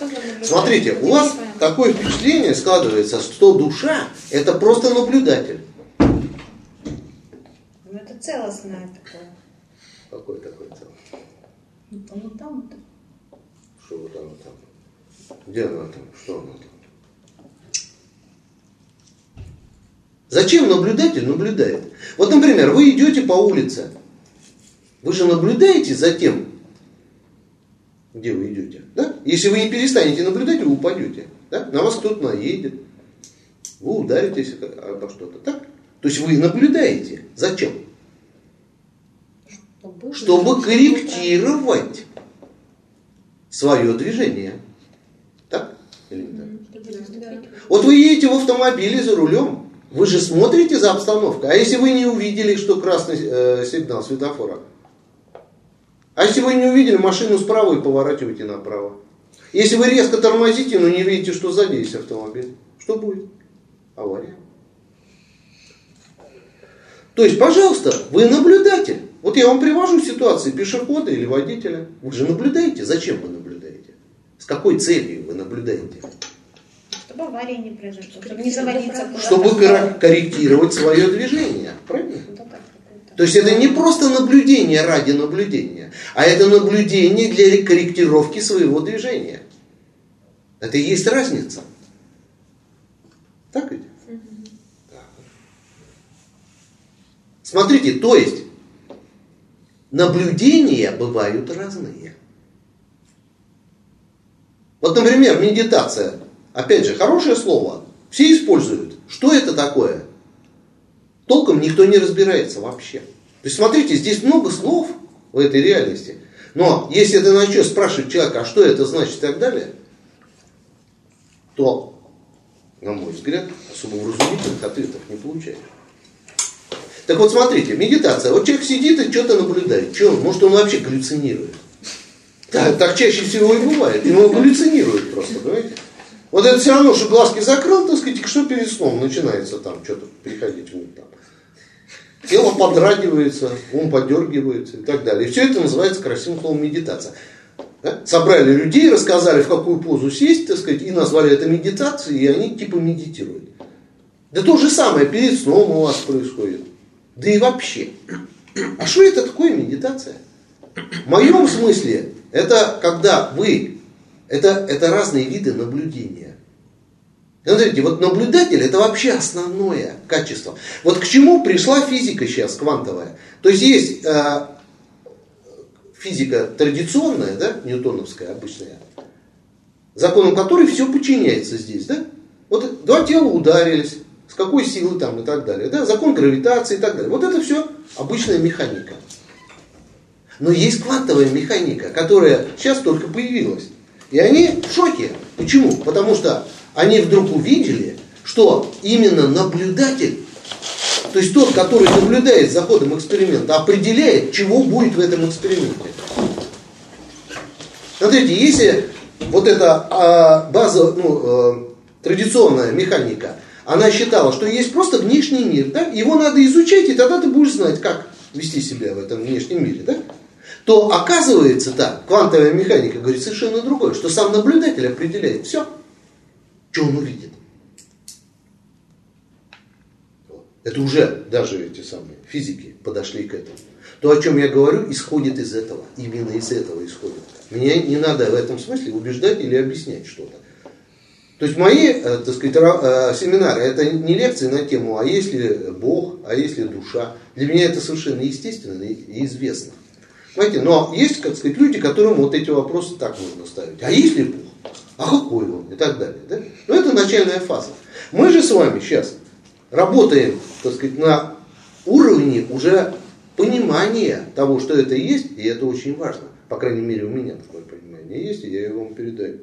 Ну? Смотрите, у вас такое впечатление складывается, что душа это просто наблюдатель. Ну это целостное такое. Какой такой целый? Ну, ну там это. Что вот она там? Где она там? Что она там? Зачем наблюдатель наблюдает? Вот, например, вы идете по улице. Вы же наблюдаете за тем, где вы идете. Да? Если вы не перестанете наблюдать, вы упадете. Да? На вас кто-то наедет. Вы ударитесь обо что-то. Так? То есть вы наблюдаете. Зачем? Чтобы, Чтобы корректировать свое движение. Так? Или не так? Вот вы едете в автомобиле за рулем, вы же смотрите за обстановкой. А если вы не увидели, что красный э, сигнал светофора? А если вы не увидели машину справа и поворачиваете направо? Если вы резко тормозите, но не видите, что сзади есть автомобиль, что будет? Авария. То есть, пожалуйста, вы наблюдатель. Вот я вам привожу ситуации пешехода или водителя. Вы же наблюдаете. Зачем вы наблюдаете? С какой целью вы наблюдаете? Чтобы аварии не произошло, чтобы не добраться. куда-то. Чтобы кор- корректировать свое движение. Правильно? Ну. То есть это не просто наблюдение ради наблюдения, а это наблюдение для корректировки своего движения. Это и есть разница. Так ведь? Смотрите, то есть наблюдения бывают разные. Вот, например, медитация. Опять же, хорошее слово. Все используют. Что это такое? толком никто не разбирается вообще. То есть смотрите, здесь много слов в этой реальности. Но если ты начнешь спрашивать человека, а что это значит и так далее, то, на мой взгляд, особо вразумительных ответов не получаешь. Так вот смотрите, медитация. Вот человек сидит и что-то наблюдает. Что он? Может он вообще галлюцинирует? Так, так чаще всего и бывает. Он галлюцинирует просто, понимаете? Вот это все равно, что глазки закрыл, так сказать, и что перед сном начинается там что-то приходить в них там. Тело подрагивается, ум подергивается и так далее. И все это называется красивым словом медитация. Да? Собрали людей, рассказали, в какую позу сесть, так сказать, и назвали это медитацией, и они типа медитируют. Да то же самое перед сном у вас происходит. Да и вообще. А что это такое медитация? В моем смысле, это когда вы, это, это разные виды наблюдения. Смотрите, вот наблюдатель это вообще основное качество. Вот к чему пришла физика сейчас, квантовая. То есть есть э, физика традиционная, да, ньютоновская, обычная, законом которой все подчиняется здесь, да? Вот два тела ударились, с какой силы там и так далее, да, закон гравитации и так далее. Вот это все обычная механика. Но есть квантовая механика, которая сейчас только появилась. И они в шоке. Почему? Потому что они вдруг увидели, что именно наблюдатель, то есть тот, который наблюдает за ходом эксперимента, определяет, чего будет в этом эксперименте. Смотрите, если вот эта а, база, ну, а, традиционная механика, она считала, что есть просто внешний мир, да? его надо изучать, и тогда ты будешь знать, как вести себя в этом внешнем мире. Да? То оказывается так, квантовая механика говорит совершенно другое, что сам наблюдатель определяет все, что он увидит. Это уже даже эти самые физики подошли к этому. То, о чем я говорю, исходит из этого. Именно из этого исходит. Мне не надо в этом смысле убеждать или объяснять что-то. То есть мои, э, так сказать, э, семинары, это не лекции на тему, а есть ли Бог, а есть ли душа. Для меня это совершенно естественно и известно. Понимаете, но есть, как сказать, люди, которым вот эти вопросы так можно ставить. А есть ли Бог? А какой он? И так далее. Да? Но это начальная фаза. Мы же с вами сейчас работаем, так сказать, на уровне уже понимания того, что это есть, и это очень важно. По крайней мере, у меня такое понимание есть, и я его вам передаю.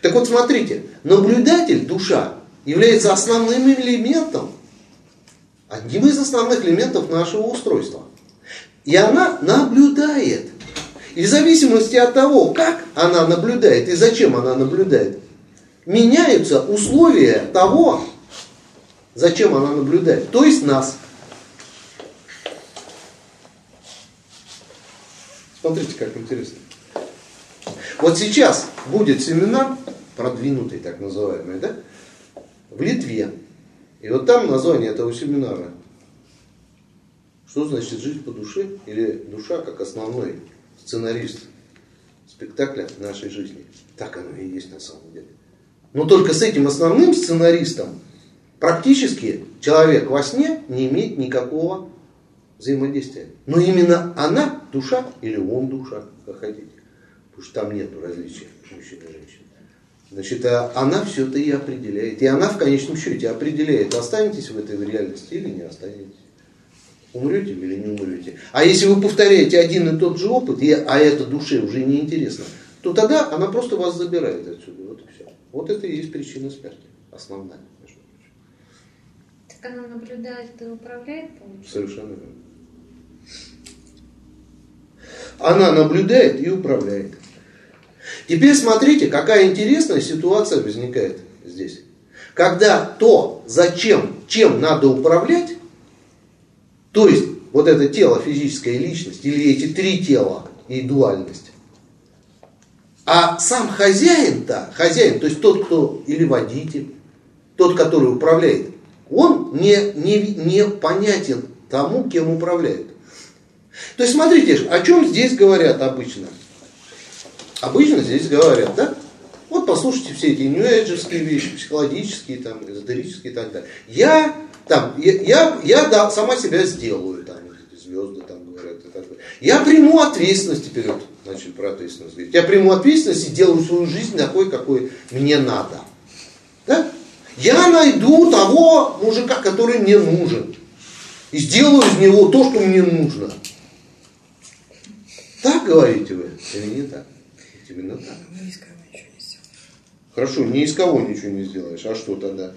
Так вот, смотрите, наблюдатель, душа, является основным элементом, одним из основных элементов нашего устройства. И она наблюдает. И в зависимости от того, как она наблюдает и зачем она наблюдает, меняются условия того, зачем она наблюдает. То есть нас. Смотрите, как интересно. Вот сейчас будет семинар, продвинутый так называемый, да, в Литве. И вот там название этого семинара. Что значит жить по душе? Или душа как основной сценарист спектакля нашей жизни. Так оно и есть на самом деле. Но только с этим основным сценаристом практически человек во сне не имеет никакого взаимодействия. Но именно она душа или он душа, как хотите потому что там нет различия мужчин и женщин. Значит, а она все это и определяет. И она в конечном счете определяет, останетесь в этой реальности или не останетесь. Умрете или не умрете. А если вы повторяете один и тот же опыт, и, а это душе уже не интересно, то тогда она просто вас забирает отсюда. Вот и все. Вот это и есть причина смерти. Основная. Так она наблюдает и управляет, получается? Совершенно верно. Она наблюдает и управляет. Теперь смотрите, какая интересная ситуация возникает здесь. Когда то, зачем, чем надо управлять, то есть вот это тело, физическая личность, или эти три тела и дуальность, а сам хозяин-то, хозяин, то есть тот, кто или водитель, тот, который управляет, он не, не, не понятен тому, кем управляет. То есть смотрите, о чем здесь говорят обычно. Обычно здесь говорят, да? Вот послушайте все эти нью вещи, психологические, там, эзотерические и так далее. Я там, я, я, я да, сама себя сделаю, там, звезды там говорят и так далее. Я приму ответственность теперь, вот, начали про ответственность говорить. Я приму ответственность и делаю свою жизнь такой, какой мне надо. Да? Я найду того мужика, который мне нужен. И сделаю из него то, что мне нужно. Так говорите вы или не так? Именно так. Ни из кого ничего не сделаешь. Хорошо, ни из кого ничего не сделаешь. А что тогда?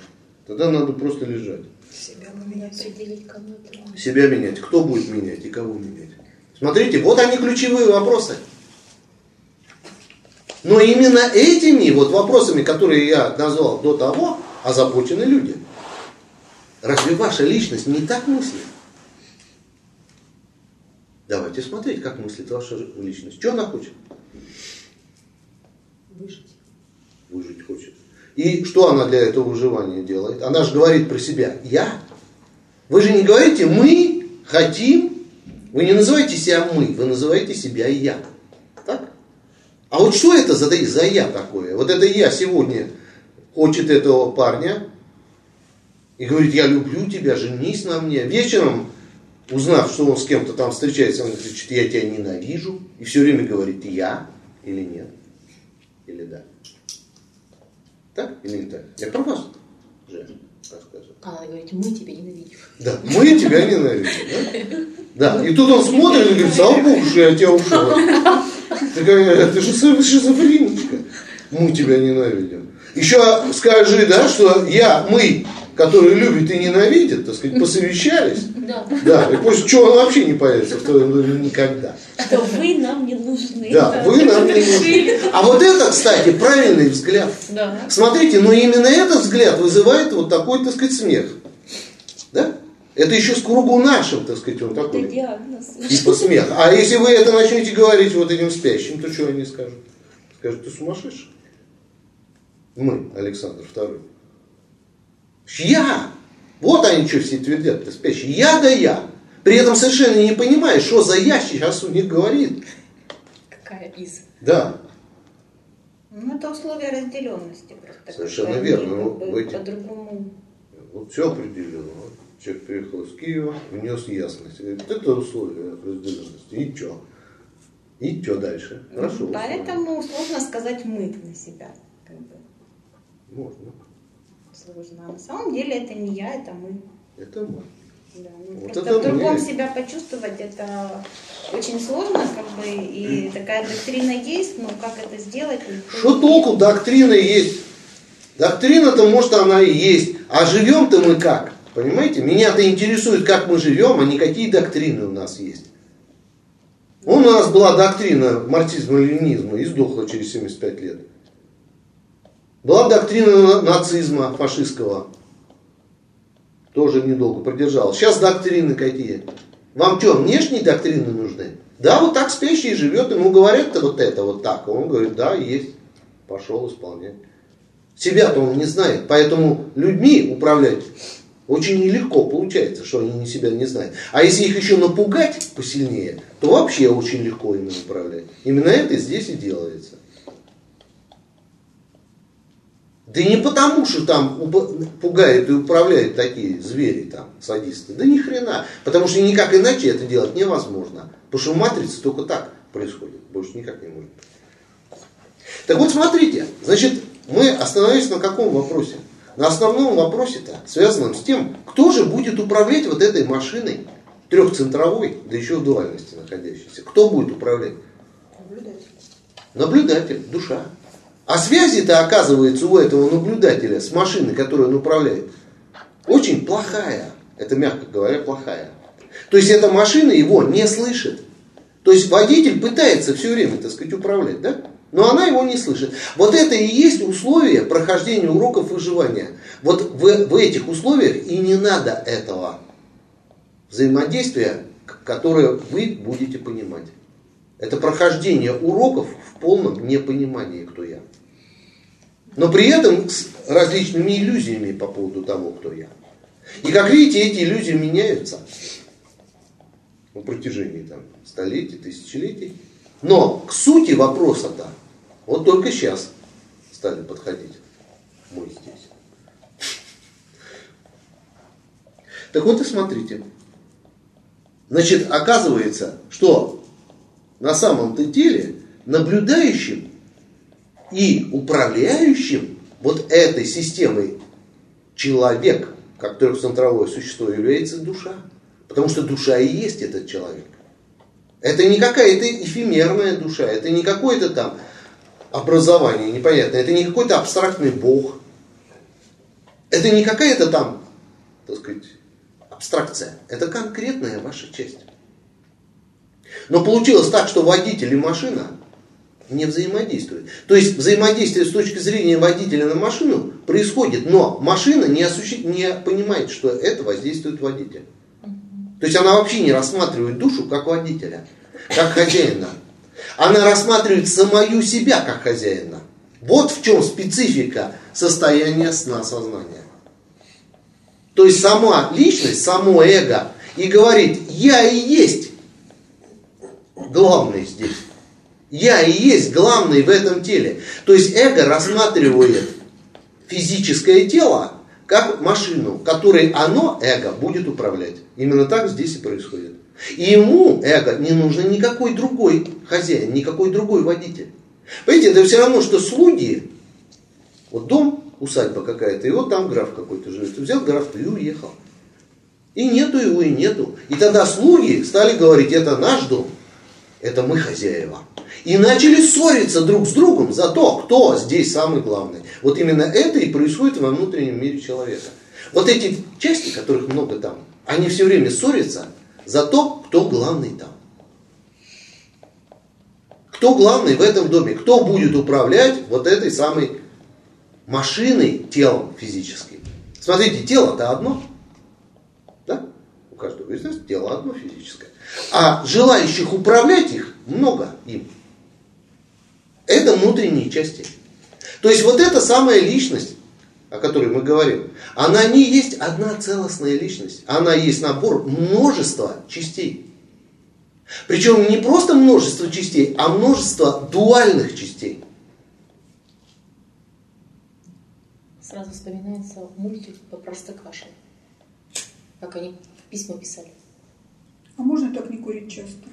Тогда надо просто лежать. Себя поменять. Определить кого-то. Себя менять. Кто будет менять и кого менять? Смотрите, вот они ключевые вопросы. Но именно этими вот вопросами, которые я назвал до того, озабочены люди. Разве ваша личность не так мыслит? можете смотреть, как мыслит ваша личность. Что она хочет? Выжить. Выжить хочет. И что она для этого выживания делает? Она же говорит про себя «я». Вы же не говорите «мы хотим». Вы не называете себя «мы», вы называете себя «я». Так? А вот что это за, за «я» такое? Вот это «я» сегодня хочет этого парня и говорит «я люблю тебя, женись на мне». Вечером, узнав, что он с кем-то там встречается, он говорит «я тебя ненавижу». И все время говорит «я» или «нет». Или «да». Так или не так? Я прав вас, Женя, рассказываю. А она говорит, мы тебя ненавидим. Да, мы тебя ненавидим. Да? да. И тут он смотрит и говорит, слава богу, что я тебя ушел. Такая, ты же шизофреничка. Мы тебя ненавидим. Еще скажи, да, что я, мы, которые любят и ненавидят, так сказать, посовещались. Да. Да, и после чего он вообще не появится в твоем доме никогда. Что вы нам не нужны. Да, вы нам не нужны. А вот это, кстати, правильный взгляд. Да. Смотрите, но именно этот взгляд вызывает вот такой, так сказать, смех. Да? Это еще с кругу нашим, так сказать, он такой. Это диагноз. Типа смех. А если вы это начнете говорить вот этим спящим, то что они скажут? Скажут, ты сумасшедший. Мы, Александр II. Я! Вот они что все твердят, ты спящий. Я да я. При этом совершенно не понимаешь, что за я сейчас у них говорит. Какая из? Да. Ну, это условия разделенности просто. Совершенно верно. Ну, как бы вы эти- По-другому. Вот все определено. Человек приехал из Киева, внес ясность. Говорит, это условия разделенности. И что? И что дальше? Хорошо. условия. Поэтому сложно сказать мы на себя. Как бы. Можно. Сложно. А на самом деле это не я, это мы. Это мы. Да, ну, Вот просто в другом мы. себя почувствовать это очень сложно, как бы, и такая доктрина есть, но как это сделать? Что толку доктрины есть? Доктрина-то, может, она и есть. А живем-то мы как? Понимаете? Меня-то интересует, как мы живем, а не какие доктрины у нас есть. У нас была доктрина марксизма-ленинизма и сдохла через 75 лет. Была доктрина на- нацизма фашистского. Тоже недолго продержалась. Сейчас доктрины какие? Вам что, внешние доктрины нужны? Да, вот так спящий живет, ему говорят-то вот это вот так. Он говорит, да, есть. Пошел исполнять. Себя-то он не знает, поэтому людьми управлять очень нелегко получается, что они себя не знают. А если их еще напугать посильнее, то вообще очень легко ими управлять. Именно это здесь и делается. Да не потому, что там пугают и управляют такие звери там, садисты. Да ни хрена. Потому что никак иначе это делать невозможно. Потому что в матрице только так происходит. Больше никак не может. Так вот смотрите, значит, мы остановились на каком вопросе? На основном вопросе-то, связанном с тем, кто же будет управлять вот этой машиной трехцентровой, да еще в дуальности находящейся. Кто будет управлять? Наблюдатель. Наблюдатель, душа. А связи-то, оказывается, у этого наблюдателя с машиной, которую он управляет, очень плохая. Это, мягко говоря, плохая. То есть эта машина его не слышит. То есть водитель пытается все время, так сказать, управлять, да? Но она его не слышит. Вот это и есть условие прохождения уроков выживания. Вот в, в этих условиях и не надо этого взаимодействия, которое вы будете понимать. Это прохождение уроков в полном непонимании, кто я. Но при этом с различными иллюзиями по поводу того, кто я. И как видите, эти иллюзии меняются на протяжении там, столетий, тысячелетий. Но к сути вопроса-то вот только сейчас стали подходить. Мы здесь. Так вот и смотрите. Значит, оказывается, что на самом-то деле наблюдающим и управляющим вот этой системой человек, как трехцентровое существо, является душа. Потому что душа и есть этот человек. Это не какая-то эфемерная душа, это не какое-то там образование непонятное, это не какой-то абстрактный бог. Это не какая-то там, так сказать, абстракция. Это конкретная ваша часть. Но получилось так, что водитель и машина не взаимодействуют. То есть взаимодействие с точки зрения водителя на машину происходит, но машина не, осуществ... не понимает, что это воздействует водитель. То есть она вообще не рассматривает душу как водителя. как хозяина. Она рассматривает самую себя как хозяина. Вот в чем специфика состояния сна сознания. То есть сама личность, само эго и говорит, я и есть главный здесь. Я и есть главный в этом теле. То есть эго рассматривает физическое тело как машину, которой оно, эго, будет управлять. Именно так здесь и происходит. И ему, эго, не нужен никакой другой хозяин, никакой другой водитель. Понимаете, это все равно, что слуги, вот дом, усадьба какая-то, и вот там граф какой-то живет. Взял граф и уехал. И нету его, и нету. И тогда слуги стали говорить, это наш дом, это мы хозяева. И начали ссориться друг с другом за то, кто здесь самый главный. Вот именно это и происходит во внутреннем мире человека. Вот эти части, которых много там, они все время ссорятся за то, кто главный там. Кто главный в этом доме? Кто будет управлять вот этой самой машиной, телом физическим? Смотрите, тело-то одно. Да? У каждого из нас тело одно физическое. А желающих управлять их много им. Это внутренние части. То есть вот эта самая личность, о которой мы говорим, она не есть одна целостная личность. Она есть набор множества частей. Причем не просто множество частей, а множество дуальных частей. Сразу вспоминается мультик по Простоквашино. Как они письма писали. А можно так не курить часто?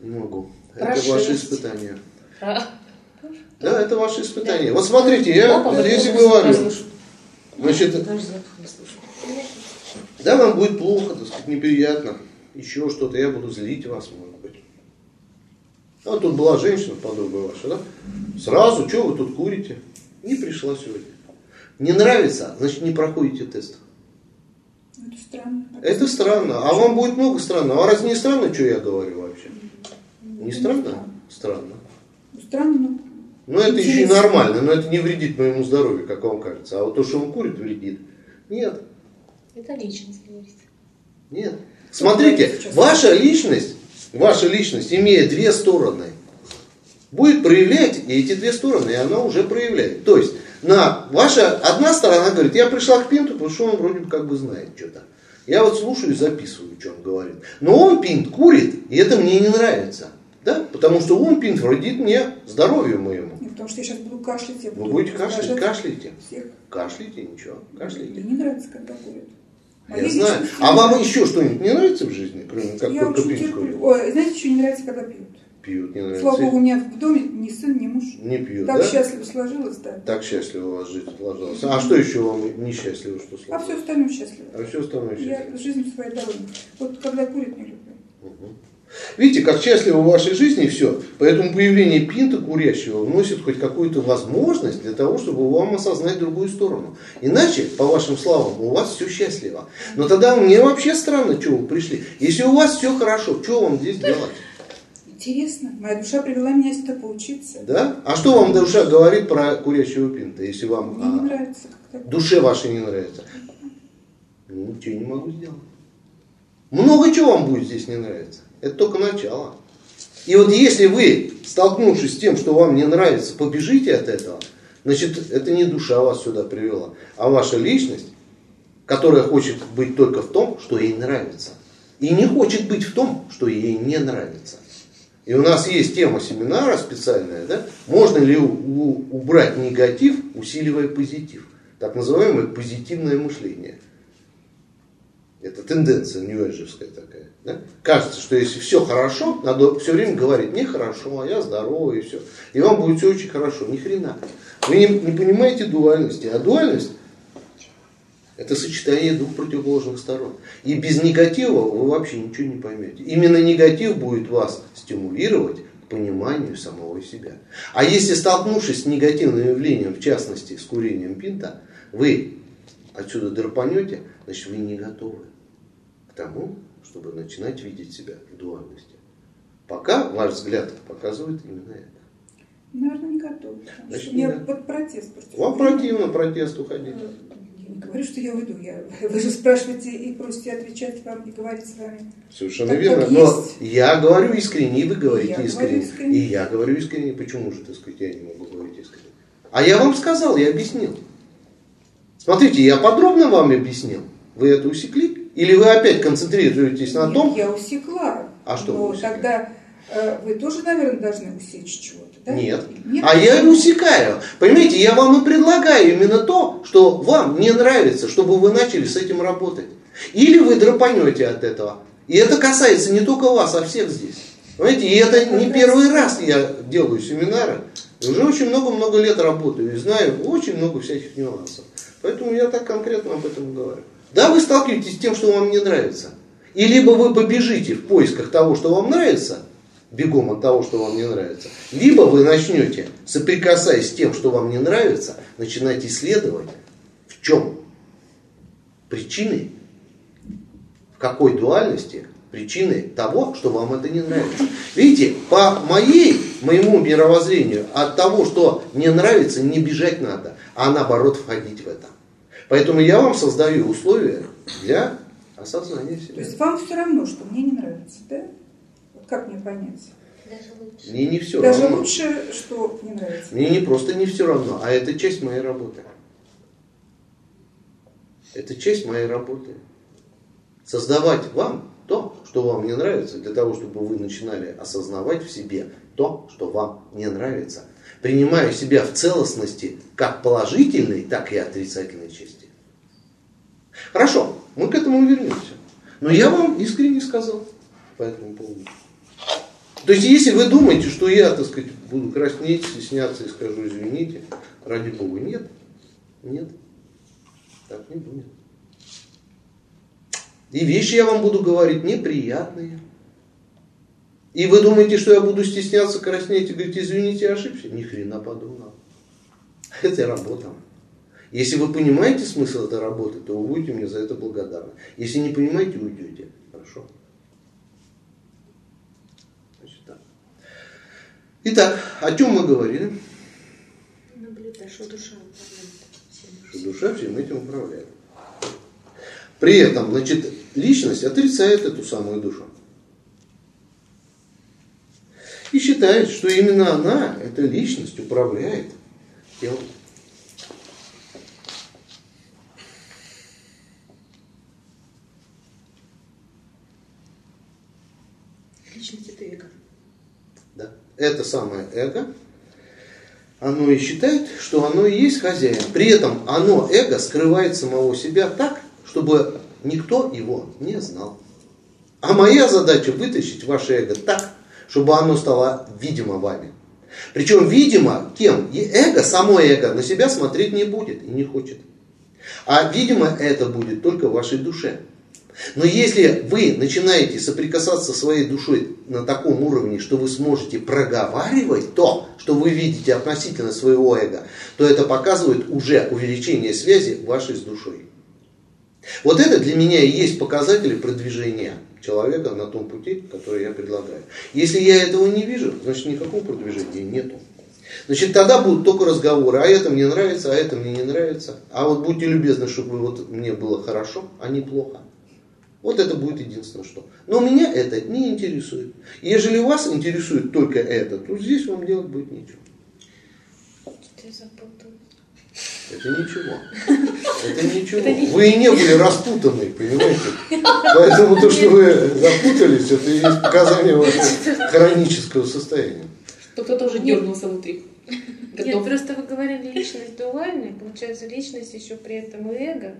Не могу. Про это ваши шесть. испытания. Про- Да, это ваши испытания. Вот смотрите, я здесь и говорю. Значит, да, вам будет плохо, так сказать, неприятно. Еще что-то, я буду злить вас, может быть. А тут была женщина, подруга ваша, да? Сразу, что вы тут курите? Не пришла сегодня. Не нравится, значит не проходите тест. Это странно. Это странно. А вам будет много странно. А разве не странно, что я говорю вообще? Не странно? Странно. Странно, но Ну это еще и нормально, но это не вредит моему здоровью, как вам кажется. А вот то, что он курит, вредит. Нет, Это личность, говорит. нет. Смотрите, ваша личность, ваша личность, имея две стороны, будет проявлять и эти две стороны, и она уже проявляет. То есть, на ваша одна сторона говорит, я пришла к Пинту, потому что он вроде бы как бы знает что-то. Я вот слушаю и записываю, что он говорит. Но он, Пинт, курит, и это мне не нравится. Да? Потому что он, Пинт, вредит мне здоровью моему. не потому что я сейчас буду кашлять. Я Вы буду будете кашлять, раздражать кашляйте. Всех. Кашляйте, ничего, кашляйте. Мне не нравится, когда курят. Я Моей знаю. А вам нравится. еще что-нибудь не нравится в жизни, кроме как Я только пить терплю. курят? Ой, знаете, что не нравится, когда пьют? Пьют, не Слава нравится. богу, у меня в доме ни сын, ни муж. Не пьют, Так да? счастливо сложилось, да. Так счастливо у вас жизнь сложилась. А что еще вам несчастливо, что А все сложилось? остальное счастливо. А все остальное Я счастливо. жизнь своей довольна. Вот когда курят, не люблю. Видите, как счастливо в вашей жизни все. Поэтому появление пинта курящего вносит хоть какую-то возможность для того, чтобы вам осознать другую сторону. Иначе, по вашим словам, у вас все счастливо. Но тогда мне вообще странно, что вы пришли. Если у вас все хорошо, что вам здесь делать? Интересно. Моя душа привела меня сюда поучиться. Да? А что вам душа говорит про курящего пинта, если вам Мне не а, нравится, как так. душе вашей не нравится? Ну, ничего не могу сделать. Много чего вам будет здесь не нравиться. Это только начало. И вот если вы, столкнувшись с тем, что вам не нравится, побежите от этого, значит, это не душа вас сюда привела, а ваша личность, которая хочет быть только в том, что ей нравится. И не хочет быть в том, что ей не нравится. И у нас есть тема семинара специальная, да? Можно ли убрать негатив, усиливая позитив? Так называемое позитивное мышление. Это тенденция нью-эйджевская такая. Да? Кажется, что если все хорошо, надо все время говорить, мне хорошо, а я здоровый, и все. И вам будет все очень хорошо. Ни хрена. Вы не, не понимаете дуальности. А дуальность это сочетание двух противоположных сторон. И без негатива вы вообще ничего не поймете. Именно негатив будет вас стимулировать к пониманию самого себя. А если столкнувшись с негативным явлением, в частности с курением пинта, вы отсюда дерпанете, значит вы не готовы к тому, чтобы начинать видеть себя в дуальности. Пока ваш взгляд показывает именно это. Наверное, не потому Значит, Я под протест. против Вам противно протест уходить. Я не говорю что я уйду. Я, вы же спрашиваете и просите отвечать вам и говорить с вами. Совершенно Так, верно. Но есть. я говорю искренне, и вы говорите Я искренне. искренне. И я говорю искренне. Почему же, так сказать, я не могу говорить искренне? А я вам сказал, я объяснил. Смотрите, я подробно вам объяснил. Вы это усекли? Или вы опять концентрируетесь на Нет, том? я усекла. А что вы Но усекли? тогда э, вы тоже, наверное, должны усечь чего-то, да? Нет. Нет? А я и усекаю. Понимаете, я вам и предлагаю именно то, что вам не нравится, чтобы вы начали с этим работать. Или вы драпанете от этого. И это касается не только вас, а всех здесь. Понимаете, и это не первый раз я делаю семинары. И уже очень много-много лет работаю и знаю очень много всяких нюансов. Поэтому я так конкретно об этом говорю. Да, вы сталкиваетесь с тем, что вам не нравится. И либо вы побежите в поисках того, что вам нравится, бегом от того, что вам не нравится, либо вы начнете, соприкасаясь с тем, что вам не нравится, начинать исследовать, в чем причины, в какой дуальности причины того, что вам это не нравится. Видите, по моей, моему мировоззрению, от того, что не нравится, не бежать надо, а наоборот входить в это. Поэтому я вам создаю условия для осознания То себя. есть вам все равно, что мне не нравится, да? Вот как мне понять? Даже лучше. Мне не все Даже равно. лучше, что не нравится. Мне не просто не все равно, а это часть моей работы. Это часть моей работы. Создавать вам то, что вам не нравится, для того, чтобы вы начинали осознавать в себе то, что вам не нравится. Принимая себя в целостности как положительной, так и отрицательной части. Хорошо, мы к этому вернемся. Но я вам искренне сказал по этому поводу. То есть, если вы думаете, что я, так сказать, буду краснеть, стесняться и скажу, извините, ради Бога, нет, нет, так не будет. И вещи я вам буду говорить неприятные. И вы думаете, что я буду стесняться, краснеть и говорить, извините, я ошибся? Ни хрена подобного. Это работа. Если вы понимаете смысл этой работы, то вы будете мне за это благодарны. Если не понимаете, уйдете. Хорошо? Значит, так. Итак, о чем мы говорили? Наблюдай, что душа управляет всем. Что душа всем этим управляет. При этом, значит, личность отрицает эту самую душу. И считает, что именно она, эта личность, управляет телом. Личность это эго. Да. Это самое эго, оно и считает, что оно и есть хозяин. При этом оно, эго, скрывает самого себя так, чтобы никто его не знал. А моя задача вытащить ваше эго так, чтобы оно стало видимо вами. Причем видимо кем? И эго, само эго на себя смотреть не будет и не хочет. А видимо это будет только в вашей душе. Но если вы начинаете соприкасаться со своей душой на таком уровне, что вы сможете проговаривать то, что вы видите относительно своего эго, то это показывает уже увеличение связи вашей с душой. Вот это для меня и есть показатели продвижения человека на том пути, который я предлагаю. Если я этого не вижу, значит никакого продвижения нету. Значит, тогда будут только разговоры, а это мне нравится, а это мне не нравится. А вот будьте любезны, чтобы вот мне было хорошо, а не плохо. Вот это будет единственное что. Но меня это не интересует. Ежели вас интересует только это, то здесь вам делать будет нечего. Ты запутал. Это ничего. Это ничего. Вы и не были распутаны, понимаете? Поэтому то, что вы запутались, это и есть показание вашего хронического состояния. То кто-то уже дернулся внутри. Нет, Готов. просто вы говорили личность дуальная, получается личность еще при этом и эго.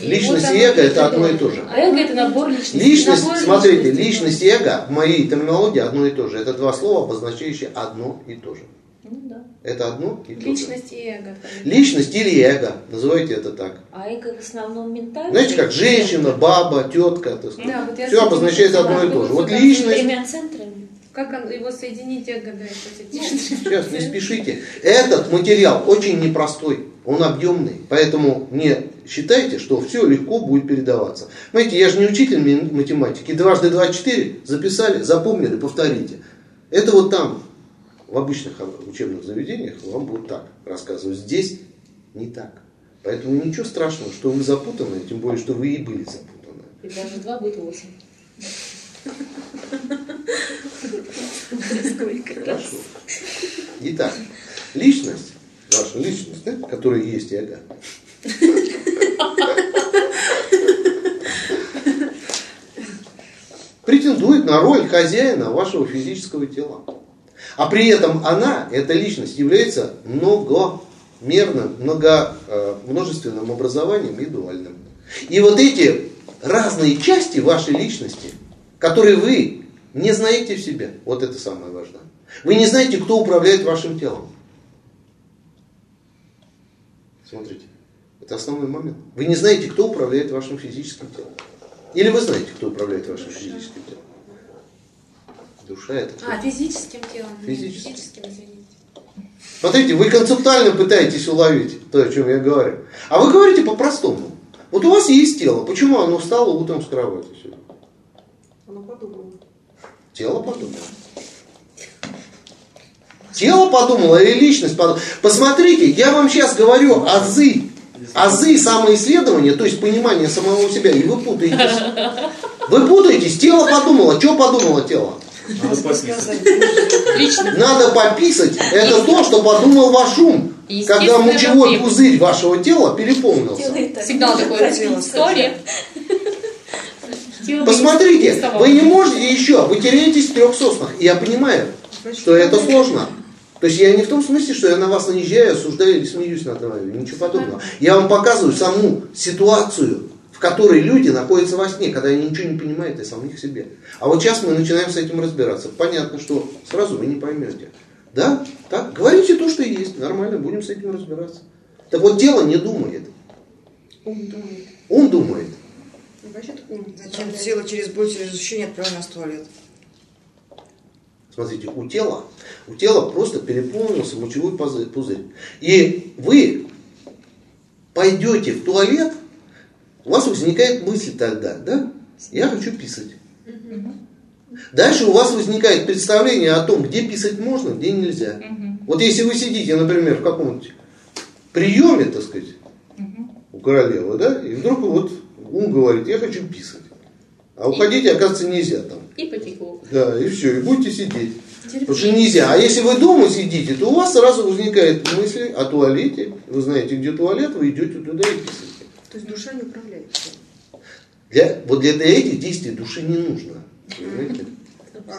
Личность вот и эго это одно и то же. А эго это набор личностей. Личность, Набор смотрите, личность и эго в моей терминологии одно и то же. Это два слова, обозначающие одно и то же. Ну да. Это одно и то же. Личность и эго. Личность или эго, называйте это так. А эго в основном ментально. Знаете, как женщина, баба, тетка, так сказать. Да, вот Все этим обозначает согласна. одно и то же. Вот личность, Тремя центрами. Как он- его соединить эго, да, эти сейчас не спешите. Этот материал очень непростой, он объемный, поэтому не считайте, что все легко будет передаваться. Знаете, я же не учитель математики. Дважды два четыре записали, запомнили, повторите. Это вот там, в обычных учебных заведениях, вам будут так рассказывать. Здесь не так. Поэтому ничего страшного, что вы запутаны, тем более, что вы и были запутаны. И даже два будет восемь. Хорошо. Итак, личность, ваша личность, да, которая есть эго, претендует на роль хозяина вашего физического тела. А при этом она, эта личность, является многомерным, много, э, множественным образованием и дуальным. И вот эти разные части вашей личности, которые вы не знаете в себе, вот это самое важное. Вы не знаете, кто управляет вашим телом. Смотрите, это основной момент. Вы не знаете, кто управляет вашим физическим телом. Или вы знаете, кто управляет вашим физическим телом? Душа это кто? А, физическим телом. Физическим. Физическим, извините. Смотрите, вы концептуально пытаетесь уловить то, о чем я говорю. А вы говорите по-простому. Вот у вас есть тело. Почему оно встало утром с кровати сегодня? Она подумала. Тело подумало. Тело подумало или личность подумала? Посмотрите, я вам сейчас говорю азы. Азы самоисследования, то есть понимание самого себя, и вы путаетесь. Вы путаетесь, тело подумало. Что подумало тело? Надо пописать. Надо пописать. Это то, что подумал ваш ум. Когда мочевой пузырь вашего тела переполнился. Сигнал такой. История. Посмотрите, вы не можете еще, вы теряетесь в трех соснах. Я понимаю, что это сложно. То есть я не в том смысле, что я на вас наезжаю, осуждаю или смеюсь над вами, ничего подобного. Я вам показываю саму ситуацию, в которой люди находятся во сне, когда они ничего не понимают о самих себе. А вот сейчас мы начинаем с этим разбираться. Понятно, что сразу вы не поймете. Да? Так? Говорите то, что есть. Нормально, будем с этим разбираться. Так вот, тело не думает. Ум думает. Он думает. Ну. Зачем тело через боль, через ощущение отправить нас в туалет? Смотрите, у тела, у тела просто переполнился мочевой пузырь. И вы пойдете в туалет, у вас возникает мысль тогда, да? Я хочу писать. Дальше у вас возникает представление о том, где писать можно, где нельзя. Вот если вы сидите, например, в каком-нибудь приеме, так сказать, у королевы, да, и вдруг вот ум говорит, я хочу писать. А уходить, оказывается, нельзя там. И потекло. Да, и все, и будете сидеть. Потому что нельзя. А если вы дома сидите, то у вас сразу возникает мысль о туалете. Вы знаете, где туалет, вы идете туда и писаете. То есть душа не управляет. Для, вот для этих действий души не нужно. Понимаете? Мы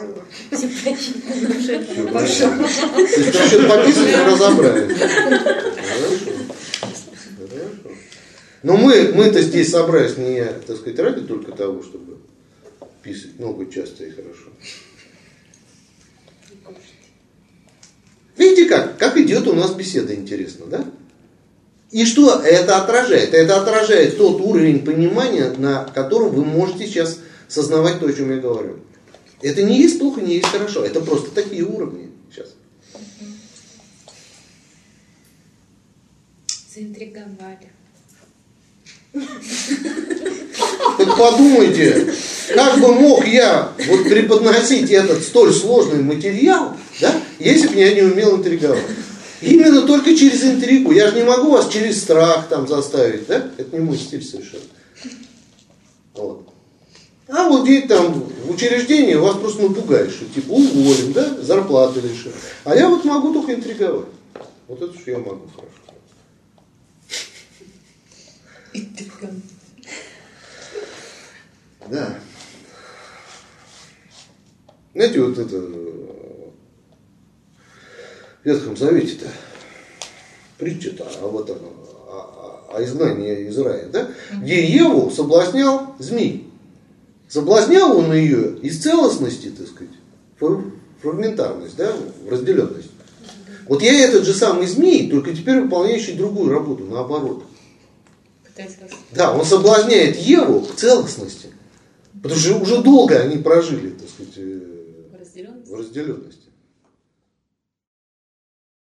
разобрались. Хорошо. Хорошо. Но мы, мы-то здесь собрались не, так сказать, ради только того, чтобы писать много, часто и хорошо. Видите как? Как идет у нас беседа интересно, да? И что это отражает? Это отражает тот уровень понимания, на котором вы можете сейчас сознавать то, о чем я говорю. Это не есть плохо, не есть хорошо. Это просто такие уровни сейчас. Заинтриговали. Так подумайте, как бы мог я вот преподносить этот столь сложный материал, да, если бы я не умел интриговать. Именно только через интригу. Я же не могу вас через страх там заставить, да? Это не мой стиль совершенно. Вот. А вот где там в учреждении вас просто напугаешь, что типа уволим, да, зарплаты лишим. А я вот могу только интриговать. Вот это что я могу хорошо. Да. Знаете, вот это в Ветхом Завете-то притча-то о, вот, о, о- изгнании из рая, да? где Еву соблазнял змей. Соблазнял он ее из целостности, так сказать, фр- фрагментарность, да, разделенность. Вот я этот же самый змей, только теперь выполняющий другую работу, наоборот. Да, он соблазняет Еву к целостности. Потому что уже долго они прожили, так сказать, э, Разделенность. в разделенности.